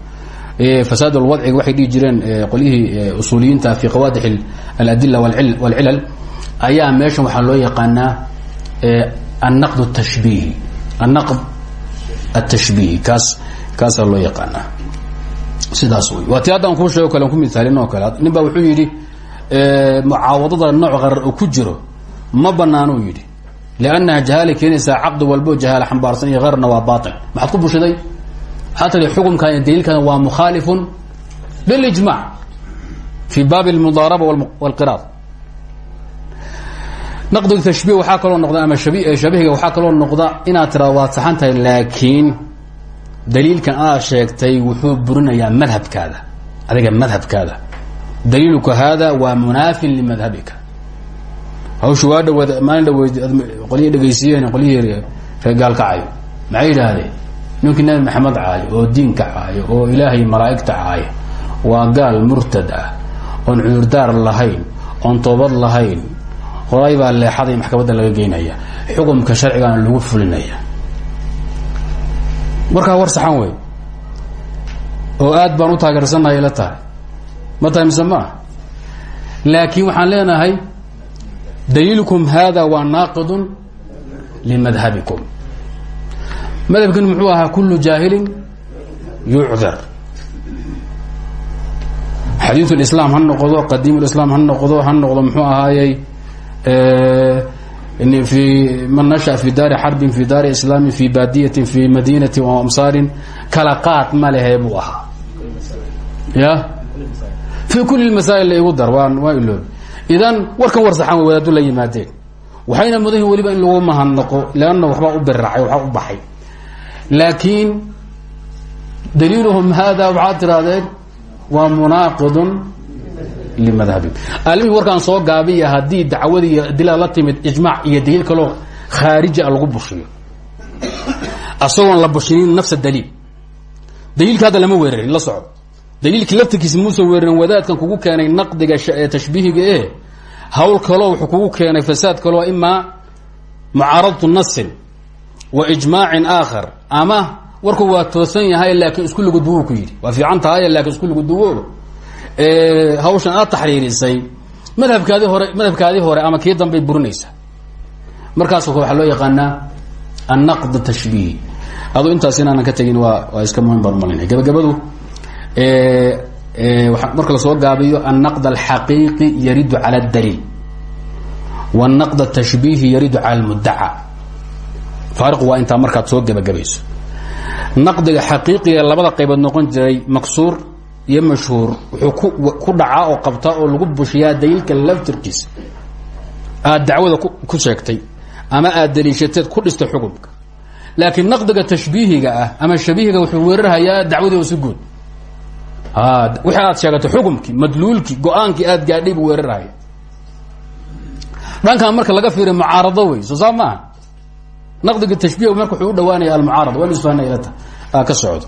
fasaad alwadciga waxay dhihi jireen qolyihii usuuliyiinta fi qawaadix aladila walcilal. Ayaa meeshan waxaa loo yaqaanaa annaqd tashbiihi annaqd atashbiihi kaas kaasaa loo yaqaanaa. Sidaas wey waa ti haddaan sheego kale ku mithaalin oo kale. Nin baa wuxuu yidhi nooc qarar uu ku jiro ma banaanuu yidhi. Liannaha jahaali keenaysaa caqdi walbo jahaal xambaarsan iyo karna waa baail maxaad waxaa tii xukumkan iyo daliilkan waa mukhaalifun lilijmac fi baabi almudaaraba wاlqiraad naqdiga tashbiih waxaa kaloo noqda ama shabihiga waxaa kaloo noqda inaad tirado waad saxan tahay laakiin daliilkan aad sheegtay wuxuu burinayaa madhabkaada adiga madhabkaada. Daliiluka hada waa munaafin limadhabika. Hawsha waa dhawaad maalin dhaweyd qolyihii dhegaysiiyeen qolyihii reer gaalkacayo maxay yidhaahdeen ninkii nabi maxamed caayo oo diinka caayo oo ilaahay malaa'igta caayo waa gaal murtad ah oon cudurdaar lahayn oon toobad lahayn. Horay baa leexaday maxkamadda laga geynaya xukumka sharcigaana lagu fulinaya markaa war saxan wey oo aad baan u taageersannahay ila tahay. Ma tahay mise ma ah laakiin waxaan leenahay daliilkum hada waa naaqidun limadhabikum madhabkin muxuu ahaa kulu jaahilin yucdar. Xadiiu lislaam ha noqdo qadiim lislaam ha noqdo ha noqdo muxuu ahaayey fi man nasha fi daari xarbin fi daari islaami fi baadiyatin fi madinati amsaarin kala qaad ma lehe ya? Fi kuli masaa'il igu dar waan waa iloobi idan warkan war wadaadu la yimaadeen. Waxayna mudahin weliba in lagu mahadnaqo leanna waxbaa u birracay waxbaa u baxay laakiin daliiluhum hada waxaad tirahdeen waa munaaqidun limadhabi almihii warkaan soo gaabiya haddii dacwadii iyo adilada la timid ijmaac iyo daliil kaloo khaariji a lagu bushiyo asagoon la bushinin nafsa daliil daliilka hadda lama weerarin la soco daliilkii laftirkiisa muusan weerarin wadaadkan kugu keenay naqdiga tashbiihiga e hawl kaloo wuxuu kugu keenay fasaad kaloo imaa mucaaradatu nasin wa ijmaacin aakhar. Ama warku waa toosan yahay laakiin isku lugudbuu ku yidhi. Waa fiican tahay laakiin isku luguduwo hawshan aad taxriirisay. Madhabkaadii hore madhabkaadii hore ama kii dambay burinaysa markaas waxaa loo yaqaanaa annaqd tashbiih. Adu intaas inaanan ka tegin waa waa iska muhiim baan umalina gabagabadu marka la soo gaabiyo annaqd alxaqiiqi yaridu cala adaliil wannaqd atashbiihi yaridu cala almudaca faariqu waa intaa markaad soo gebagabayso naqdiga xaqiiqiga labada qaybood noqon jiray maksuur iyo mashhuur wuxuu ku dhacaa oo qabtaa oo lagu bushiyaa daliilka laftirkiisa. Aad dacwada ku sheegtay ama aad daliishateed ku dhistay xukunka laakiin naqdiga tashbiihiga ah ama shabihiga wuxuu weerarhayaa dacwadii oo si guud. Wixii aad sheegatay xukumkii madluulkii go'aankii aad gaadhay buu weerarhaya dhankan marka laga fiiriy mucaarado wey soo maaha naqdiga tashbiih marka wuxuu u dhawaanaya almucaarada waa isfahna ilata ka socdo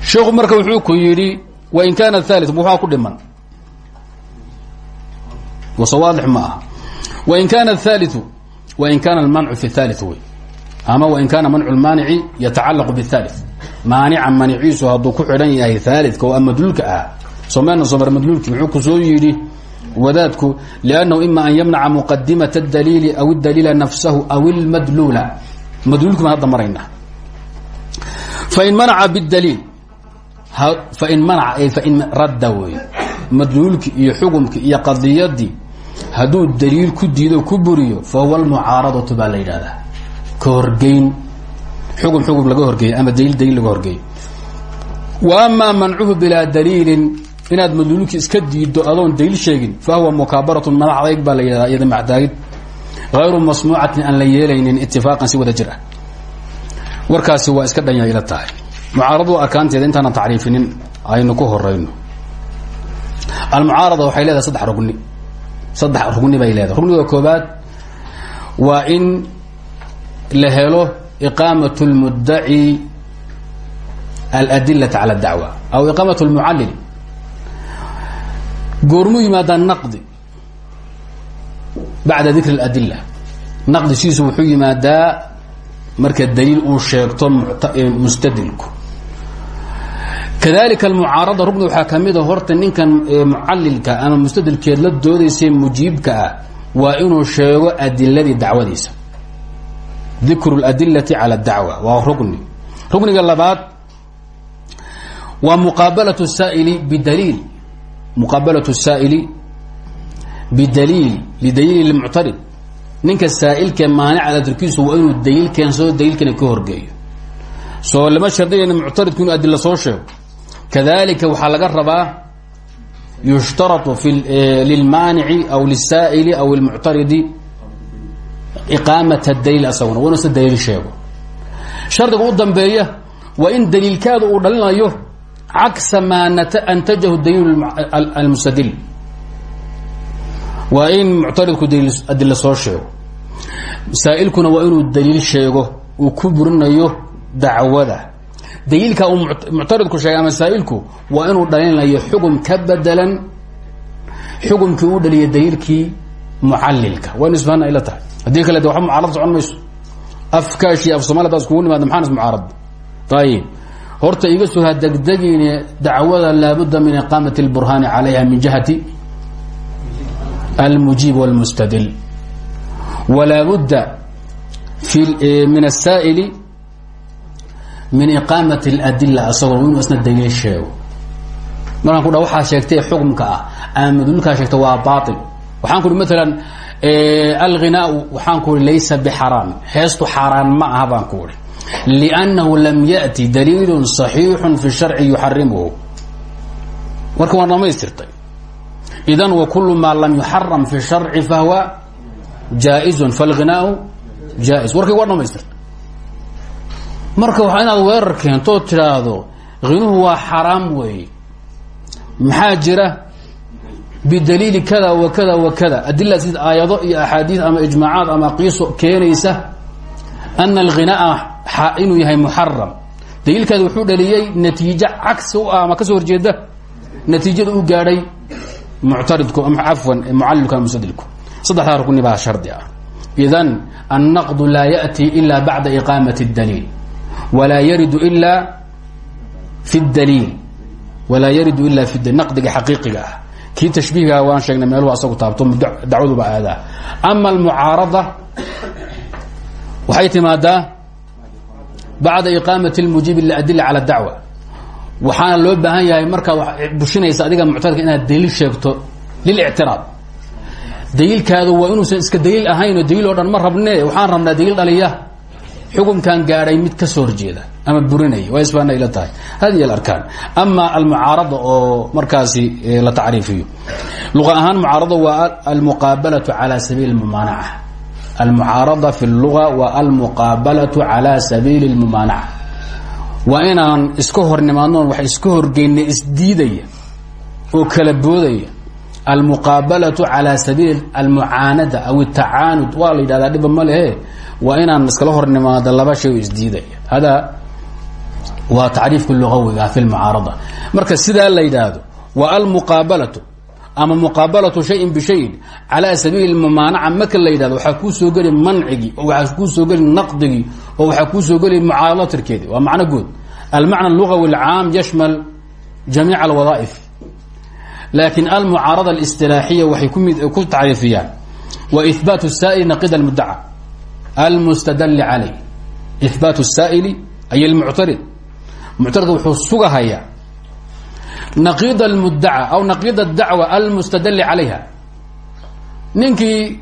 sheekhu marka wuxuu ku yidhi wain kaana thalith waxaa ku dhiman. Wasawaadix ma aha. Wain kaana athaliu wain kaana almancu fi thalith wey. Ama wain kaana mancu lmaanici yatacalaqu bithalith maanica maniciisu hadduu ku xidhan yahay thaalidka oo madluulka ah someena somar madluulki wuxuu ku soo yidhi wadaadku liannahu ima an yamnaca muqadimata اdaliili aw اdaliila nafsahu aw اlmadluula madluulki baan hadda marayna fain manaca bاdaliil fain manaca fain radda wey madluulki iyo xukumki iyo qadiyadii hadduu daliil ku diido ku buriyo fahuwa almucaaradatu baa la yidhahdaa ka horgeyn xukun xukun laga horgeeyo ama daliil daliil laga horgeeyo wa amaa mancuhu bilaa daliilin inaad madluulki iska diiddo adoon daliil sheegin fa huwa mukaabaratun madax adayg baa macdaagid. Hayru masnuucatin aan la yeelaynin itifaaqan si wada jir warkaasi waa iska dhanya ila tahay mucaaradu arkaanteeda intaanan tacriifinin aynu ku horayno almucaarada waxay leedahay saddex rugni. Saddex rugni bay leedahay. Rugniga koobaad waa in la helo iqaamat اlmuddaci aladilata cala dacwa aw iqaamat lmucallil goormuu yimaadaa naqdi bacda dikri اladila naqdi sidiisu wuxuu yimaadaa marka daliil uu sheegto mustadilku kadalika almucaarada rugni waxaa ka mida horta ninkan mucalilka ama mustadilkeed la doodaysa mujiibka ah waa inuu sheego adiladii dacwadiisa dikru اladilati calى اdacwa waa rugni rugniga labaad waa muqaabalaة الsaa'ili bidaliil muqaabalaة الsaa'ili bidaliil lidaliil muctarid ninka saa'ilkee maanicada turkiisu waa inuu daliil keensado daliilkana ka horgeeyo soo lama shardinayna muctaridku inuu adila soo sheego kadalika waxaa laga rabaa yushtarau lilmaanici aw lisaa'ili aw lmuctaridi iqaamat daliil asaguna waa inu se daliil sheego shardiga u dambeeya waa in daliilkaada uu dhalinayo cagsa maa antajahu daliil almustadil waa in muctaridku adila soo sheego saa'ilkuna waa inuu daliil sheego uu ku burinayo dacwada daliilka uu muctaridku sheegay ama saa'ilku waa inuu dhalinayo xugum ka bedelan xugumkii uu dhaliyay daliilkii mucalilka waa inu isfahanna ila tahay haddii kale de waxba mucaarad socon mayso afkaashi af somalia daas kugu nimaada maxaan is mucaarad ayib horta iga soo hadegdegine dacwada laabudda min iqaamati اlburhaani calayha min jihati almujiib wاlmustadil walaa budda min aلsaa'ili min iqaamat اladila asagoo inuu isna daliil sheego markaan ku dha waxaa sheegtay xukumka ah ama madluulkaa sheegta waa baail waxaan ku uhi maalan alghinaau waxaan ku uhi laysa bixaraam heestu xaaraan ma aha baan ku uhi liannahu lam yأti daliilu صaxiixu fi sharci yuxarimuhu warka waan dhamaystirtay idan wakulu maa lam yuxaram fi sharci fahuwa jaa-izu falghinaau jaa-is warkayga waa dhamaystirtay marka waa inaad weerar keentoo tidhaahdo hinuhu waa xaraam weeye maxaa jira bidaliili kada wa kada wa kada adila sida aayado iyo axaadiis ama ijmaacaad ama qiiso keenaysa ana alghinaa inuu yahay muxaram daliilkaas wuxuu dhaliyey natiijo cagsi u ah ama ka soo horjeeda natiijada u gaadhay muctaridku afwan mucallilku ama mustadilku rukni baa shardi ah. Idan annaqdu laa ya'ti ila bacda iqaamati اdaliil walaa yaridu ilaa fi اdaliil walaa yaridu ila fi daliil naqdiga xaqiiqiga ah. Kii tashbiihiga ah, waan sheegnay meeluhu asagu taabto dacwaduba aadaa. Ama almucaarada waxay timaadaa bacda iqaamati اlmujiib liadila cala dacwa. Waxaana loo baahan yahay markaa bushinaysa adiga muctaridka inaad daliil sheegto lilictiraad. Daliilkaadu waa inuusan iska daliil ahayn oo daliil oo dhan ma rabne waxaan rabnaa daliil dhaliya. Xukunkan gaadhay mid ka soo horjeeda ama burinaya waa isbaana ila tahay. Hadihi alarkaan. Ama almucaarada oo markaasi la tacriifiyo. Luqa ahaan mucaarada waa almuqaabalatu cala sabiili اmumaanaca almucaarada fi اlluga waa almuqaabalatu cala sabiili اlmumaanaca waa inaan iska hor nimaadnoon wax iska horgeyna isdiidaya oo kala boodaya almuqaabalatu cala sabiili almucaanada aw atacaanud waa la yidhahdaa dhiba ma lehe waa inaan iskala hor nimaado laba shay oo isdiidaya. Hada waa tacriifka lugawiga fi lmucaarada marka sidaa la yidhaahdo waa almuqaabalatu ama muqaabalatu shayin bishayin calaa sabiili mumaanaca marka la yidhahdo waxaa kuu soo geli mancigii oo waxaa soo geli naqdigii oo waxaa soo geli mucaalatirkeedi waa macno guud. Almacna alugawi alcaam yashmal jamiica alwadaa'if. Laakiin almucaarada alistilaaxiya waxay kumid ku tacriifiyaan. Wa ihbaatu saa'ili naqida almudaca almustadalli calay. Ihbaatu saa'ili ay almuctarid. Muctarid wuxuu sugahayaa naqid almuddaca aw naqid adacwa almustadalli calayha. Ninkii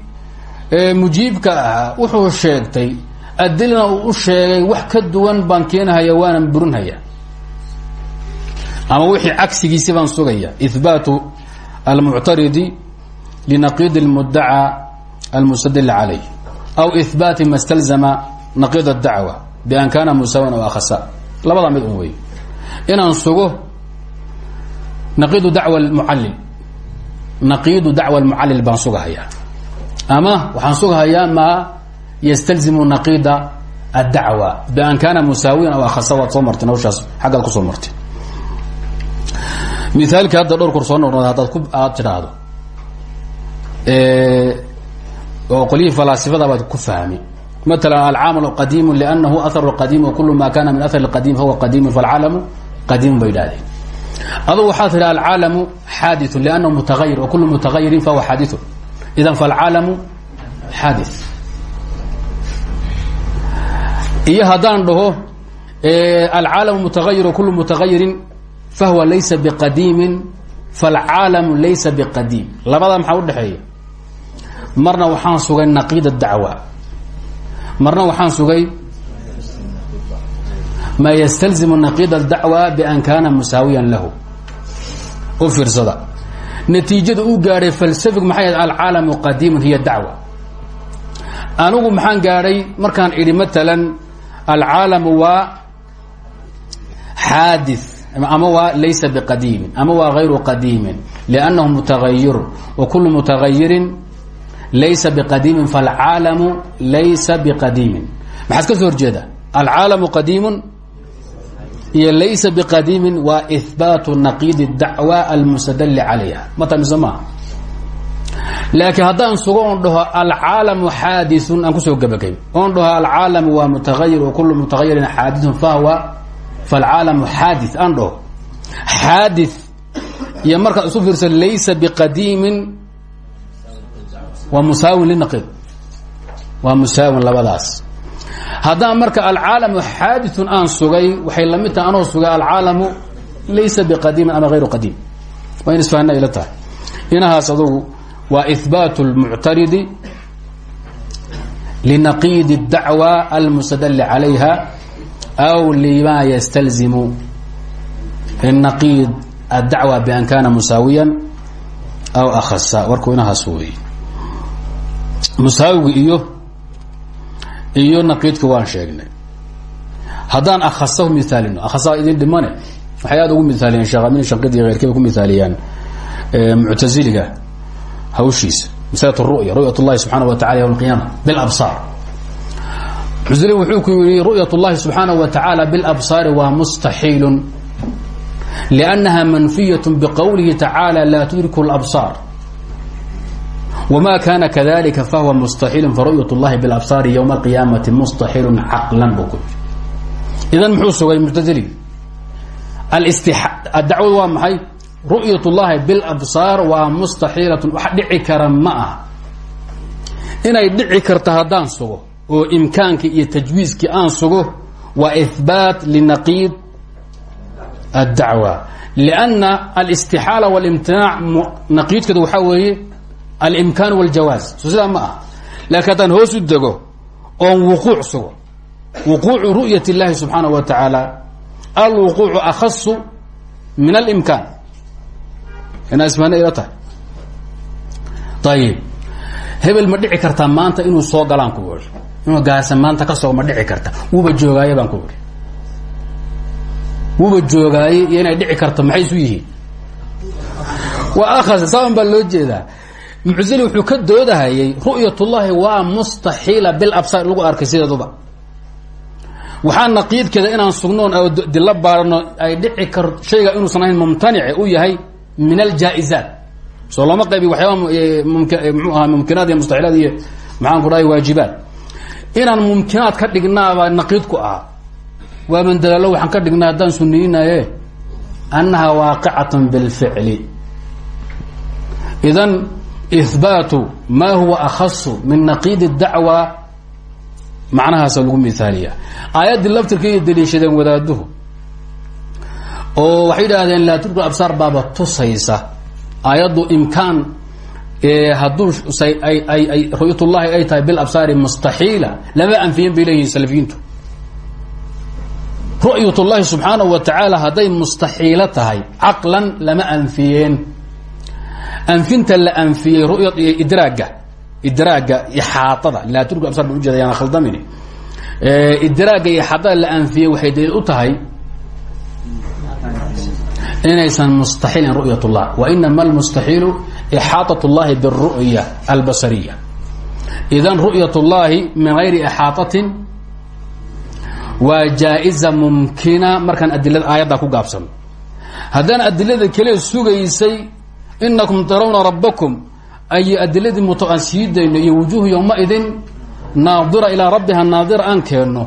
e, mujiibka ahaa wuxuu sheegtay adilna uu u sheegay wax ka duwan baan keenahaya waanan burinhaya ama wixii cagsigiisi baan sugaya ihbaatu almuctaridi linaqid almuddaca almustadali calayh. Aw ihbaati ma stalzama naqid adacwa bian kaana musawan aw akhasa. Labada mid un wey inaan sugo naqidu dacwa mucallil naqiidu dacwa almucallil baan sugahayaa. Ama waxaan sugahayaa maa ystalzimu naqida addacwa bian kaana musaawiyan aw akhasa waad soo marteen hawshaas xaggaad ku soo marteen miaalkii hadda dhowr kor soo noqnood haddaad ku aad tidhaahdo oo qolyihii falaasifada baad ku fahmi. Maala alcaamalu qadiimu lanahu aharu qadiim wakulu ma kana min ahar qadiim fahuwa qadiimu falcaalamu qadiimu bay idhahdeen adugu waxaa tidhi alcaalamu xaadiu lanahu mutahayir wakulu mutagayirin fahuwa xaadiu idan falcaalamu xaadi iyo haddaan dhaho alcaalamu mutagayir wakulu mutagayirin fahuwa laysa biqadiimin falcaalamu laysa biqadiim. Labada maxaa udhexeeya marna waxaan sugay naqiid dacwa marna waxaan sugay ma ystalzimu naqiid اdacwa ban kaana musaawiyan lahu u fiirsada natiijada uu gaadhay falsafig maxay ahayd alcaalamu qadiimun hiya dacwa anigu maxaan gaadhay markaan idhi maalan alcaalamu waa xaadi ama waa laysa biqadiimin ama waa غayru qadiimin لأnnahu mutagayiru wa kulu mutagayirin laysa bqadiimin falcaalamu laysa bqadiimin maxaad ka soo horjeeda alcaalamu qadiimun iyo laysa bqadiimin waa ihbaatu naqiidi dacwa almustadali calayha. Matamiso maaha? Laakiin haddaan sugo oon dhaho alcaalamu xaadiun aan ku soo gebagay oon dhaho alcaalamu waa mutagayir wa kulu mutagayirin xaadiun fahwa falcaalamu xaadi aan dhaho. Xaadi iyo markaad isu fiirsa laysa bqadiimin waa musaawin linaqiid. Waa musaawin labadaas haddaan marka alcaalamu xaadiثun aan sugay waxay lamid tahay anoo sugay alcaalamu laysa biqadiimin ama غayru qadiim waa in isfahna ila tahay inahaas adugu waa ihbaat اlmuctaridi linaqiid الdacwa almustadali calayha aw lima ystalzimu naqiid الdacwa ban kana musaawiyan aw akhasa warku inahaas wey musaawiga iyo iyo naqiidka waan sheegnay. Haddaan akasahu miaalino akasaha idin dhimane waxay aada ugu miaaliyeen sheekh amin shanqidi keyrkay ku miaaliyaan muctaziliga hawshiisa maslatu ruya ruyat llahi subxaana wa tacala yawm alqiyaama bilabsaar muctazili wuxuu ku yidhi ru'yat llahi subxaana wa tacaala bilabsaari waa mustaxiilun liannaha manfiyat biqowlihi tacaala laa tudriku labsaar wma kana kadalika fahuwa mustaxiilu faru'yat اllahi biاlabsaari ywma اlqiyaamati mustaxiilu caqlan buu ku yidhi idan muxuu sugay muctaziligi dacwadu waa maxay ru'yat اllahi biاlabsaar waa mustaxiilatun wax dhici kara ma aha inay dhici karta haddaan sugo oo imkaankii iyo tajwiizkii aan sugo waa ihbaat linaqiid addacwa lianna alistixaala wاlimtinaac naqiidkeedu waxaa weeye alimkaan wاljawaaz so sidaa ma ah laakiin haddaan hoos u dego oon wuquuc sugo wuquucu ru'yat اllahi subxaanaه wa tacaala alwuquucu akhasu min alimkaan inaa ismaana ila tahay ayib hebel ma dhici kartaa maanta inuu soo galaan ku ii inuu gaasa maanta ka soo ma dhici karta wuuba joogaaye baan ku ihi wuuba joogaaye iyo inay dhici karto maxay isu yihiin waa akhas saaban baa loo jeedaa muctazili wuxuu ka doodahayay ru'yat ullahi waa mustaxiila bilabsaar lagu arkay sideeduba. Waxaa naqiidkeeda inaan sugnoon dila baarano ay dhici kar shayga inuusan ahayn mumtanice u yahay min aljaa-izaat soo looma qaybi waxyaaba mxuu iyo mustaxilaad iyo maxaan ku dhahay waajibaat inaan mumkinaad ka dhignaabaa naqiid ku ahaa. Waaban dalaalo waxaan ka dhignaa haddaan suniyinaye annaha waaqicatan bilficli idan ihbaatu ma huwa akhasu min naqiid اdacwa macnahaasa lagu miaaliya aayaddii laftirkay daliishadeen wadaaduhu oo waxay yidhaahdeen laa tudriku absaar baaba tusaysa aayaddu imkaan hadduu ay ru'yat ullahi ay tahay bilabsaari mustaxiila lama anfiyen bay leeyihiin salafiyiintu ru'yat ullahi subxaanahu wa tacaala hadday mustaxiilo tahay caqlan lama anfiyeen anfinta la anfiyey ruya idraagga idraagga ixaaada laa turku absar baan ujeeda yaan khaldamin idraagga ixaaada la anfiyey waxay daliil u tahay inaysan mustaxiilin ru'yat اllah wainama almustaxiilu ixaaطaة اllahi bالru'ya albasariya idan ru'yat اllahi min gayri ixaaطatin waa jaa-iza mumkina markaan adilada aayaddaa ku gaabsano haddaan adilada kale sugaysay inakum tarawna rabbakum ay adiladii muto aan sii dayno iyo wujuuhu yowmaidin naadira ilaa rabbiha naadira aan keenno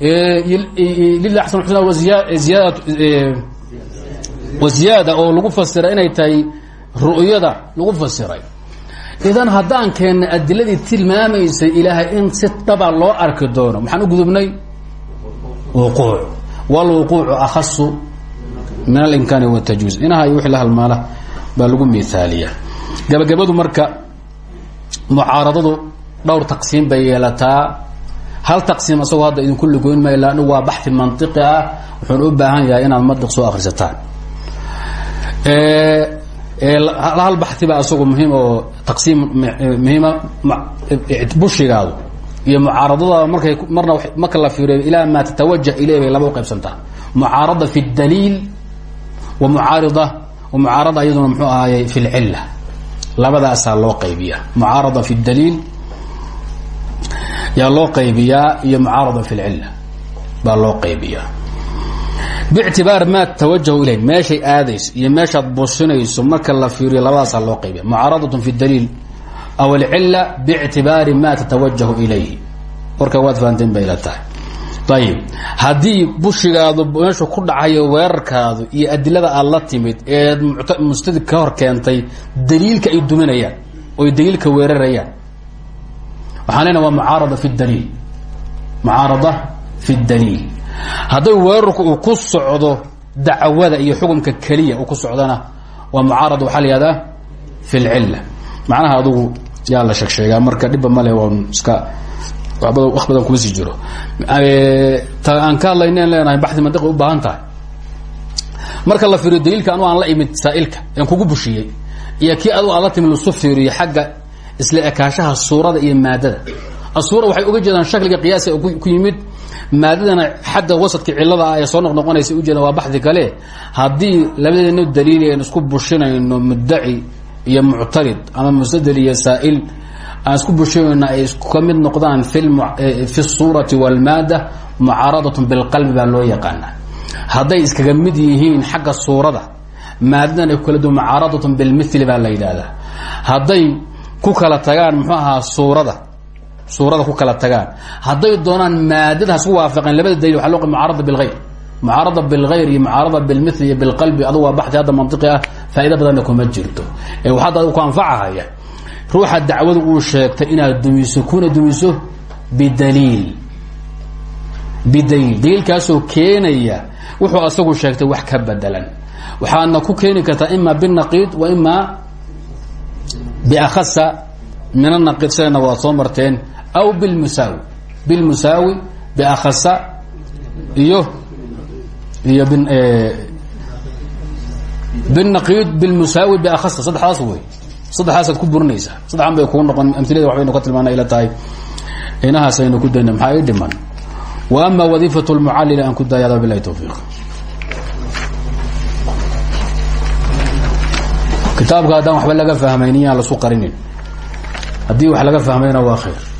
lil axsan xusna waziyaad waziyaada oo lagu fasira inay tahay ru'yada lagu fasiray idan haddaan keennay adiladii tilmaamaysay ilaahay in si dhaba loo arki doono maxaan u gudubnay wuquuc walwuquucu akhasu min alimkaani watajuuz inaha iyo wixii la baa lagu miaaliya gabagabadu marka mucaaradadu dhowr taqsiim bay yeelataa. Hal taqsiim asagoo hadda idinku lugoyn maayo ila anigu waa baxi mantiqi ah wuxuuna u baahan yahay inaad mantiq soo akrisataan hal baxibaa isagu muhiim oo taqsiim muhiima bushigaadu iyo mucaaradada markay marna marka la fiiriyo ilaa maa tatawajah iley bay laba u mucaarada fi اdaliil wa mucaarida mucaarada iyaduna mxuu ahaayey fi lcilla labadaasaa loo qaybiyaa. Mucaarada fi daliil yaa loo qaybiyaa iyo mucaarada fi lcilla baa loo qaybiyaa. Bictibaar maa tawajahu ilayh meeshay aadays iyo meeshaad businayso marka la fiiriyo labadaasaa loo qaybiya mucaaradatun fi daliil aw alcilla bictibaari ma tatawajahu ilayhi. Warka waad fahanteen bay ila tahay ayib haddii bushigaadu meeshu ku dhacayo weerarkaadu iyo adilada aad la timid eed mustadib ka hor keentay daliilka ay duminayaan oy daliilka weerarayaan. Waxaan leenaha waa mucaarada fi daliil. Mucaarada fi daliil. Hadday weerarku uu ku socdo dacwada iyo xukumka keliya uu ku socdana waa mucaarada waxaa la fi lcilla macnaha adugu yaa la sheeg sheegaa marka dhibba male waan iska wax badan kuma sii jiro. Aan ka hadlaynen leenahay baxdi mantiqi u baahan tahay. Marka la fiiriyo daliilka aan la imid saa'ilka aan kugu bushiyey iyo kii adu aan la lasu fiiriyo xagga isla ekaashaha suurada iyo maadada. Asuura waxay uga jeedaan shakliga qiyaasiga ku yimid maadadana xadda wasadka cilada ah ee soo noqnoqonaysa ujeedaan waa baxdi kale haddii labadeena daliil aan isku bushinayno muddaci iyo muctarid ama mustadel iyo saa'il aan isku bushinayno ay iska mid noqdaan fi suurati wاlmaada mucaaradat bilqalbi baa loo yaqaana hadday iskaga mid yihiin xagga suurada maadadan ay ku kala duwan mucaaradat bilmili baa la yidhaahdaa. Hadday ku kala tagaan muxuu ahaa suurada suurada ku kala tagaan. Hadday doonaan maadada hasku waafaqeen labada dalil waa loo mucaarada bilgayr mucaarada bilgayr iyo mucaarada bilmil iyo bilqalbi adu waa anfacahaya ruuxa dacwada uu sheegtay inaad dumiso kuna dumiso bidaliil. Bidaliil. Daliilkaasoo keenaya wuxuu asagu sheegtay wax ka bedelan waxaadna ku keeni kartaa ima binaqiid wa ima biakhasa min anaqiid sidayna waad soo marteen aw bilmusaawi. Bilmusaawi biakhasa iyo iyo binaqiid bilmusaawi biakhasa. Saddexdaas wey saddexdaasaad ku burinaysaa. Saddexan bay kugu noqon amilada waxbaynu ka tilmaana ila tahay. Inahaas aynu ku dayna maxaa dhiman? Wa ama wadiifat lmucallili aan ku daaya ada bilahi tawfiiq. Kitaabka haddaan waxba laga fahmaynin yaan lasu qarinin. Haddii wax laga fahmayna waa khayr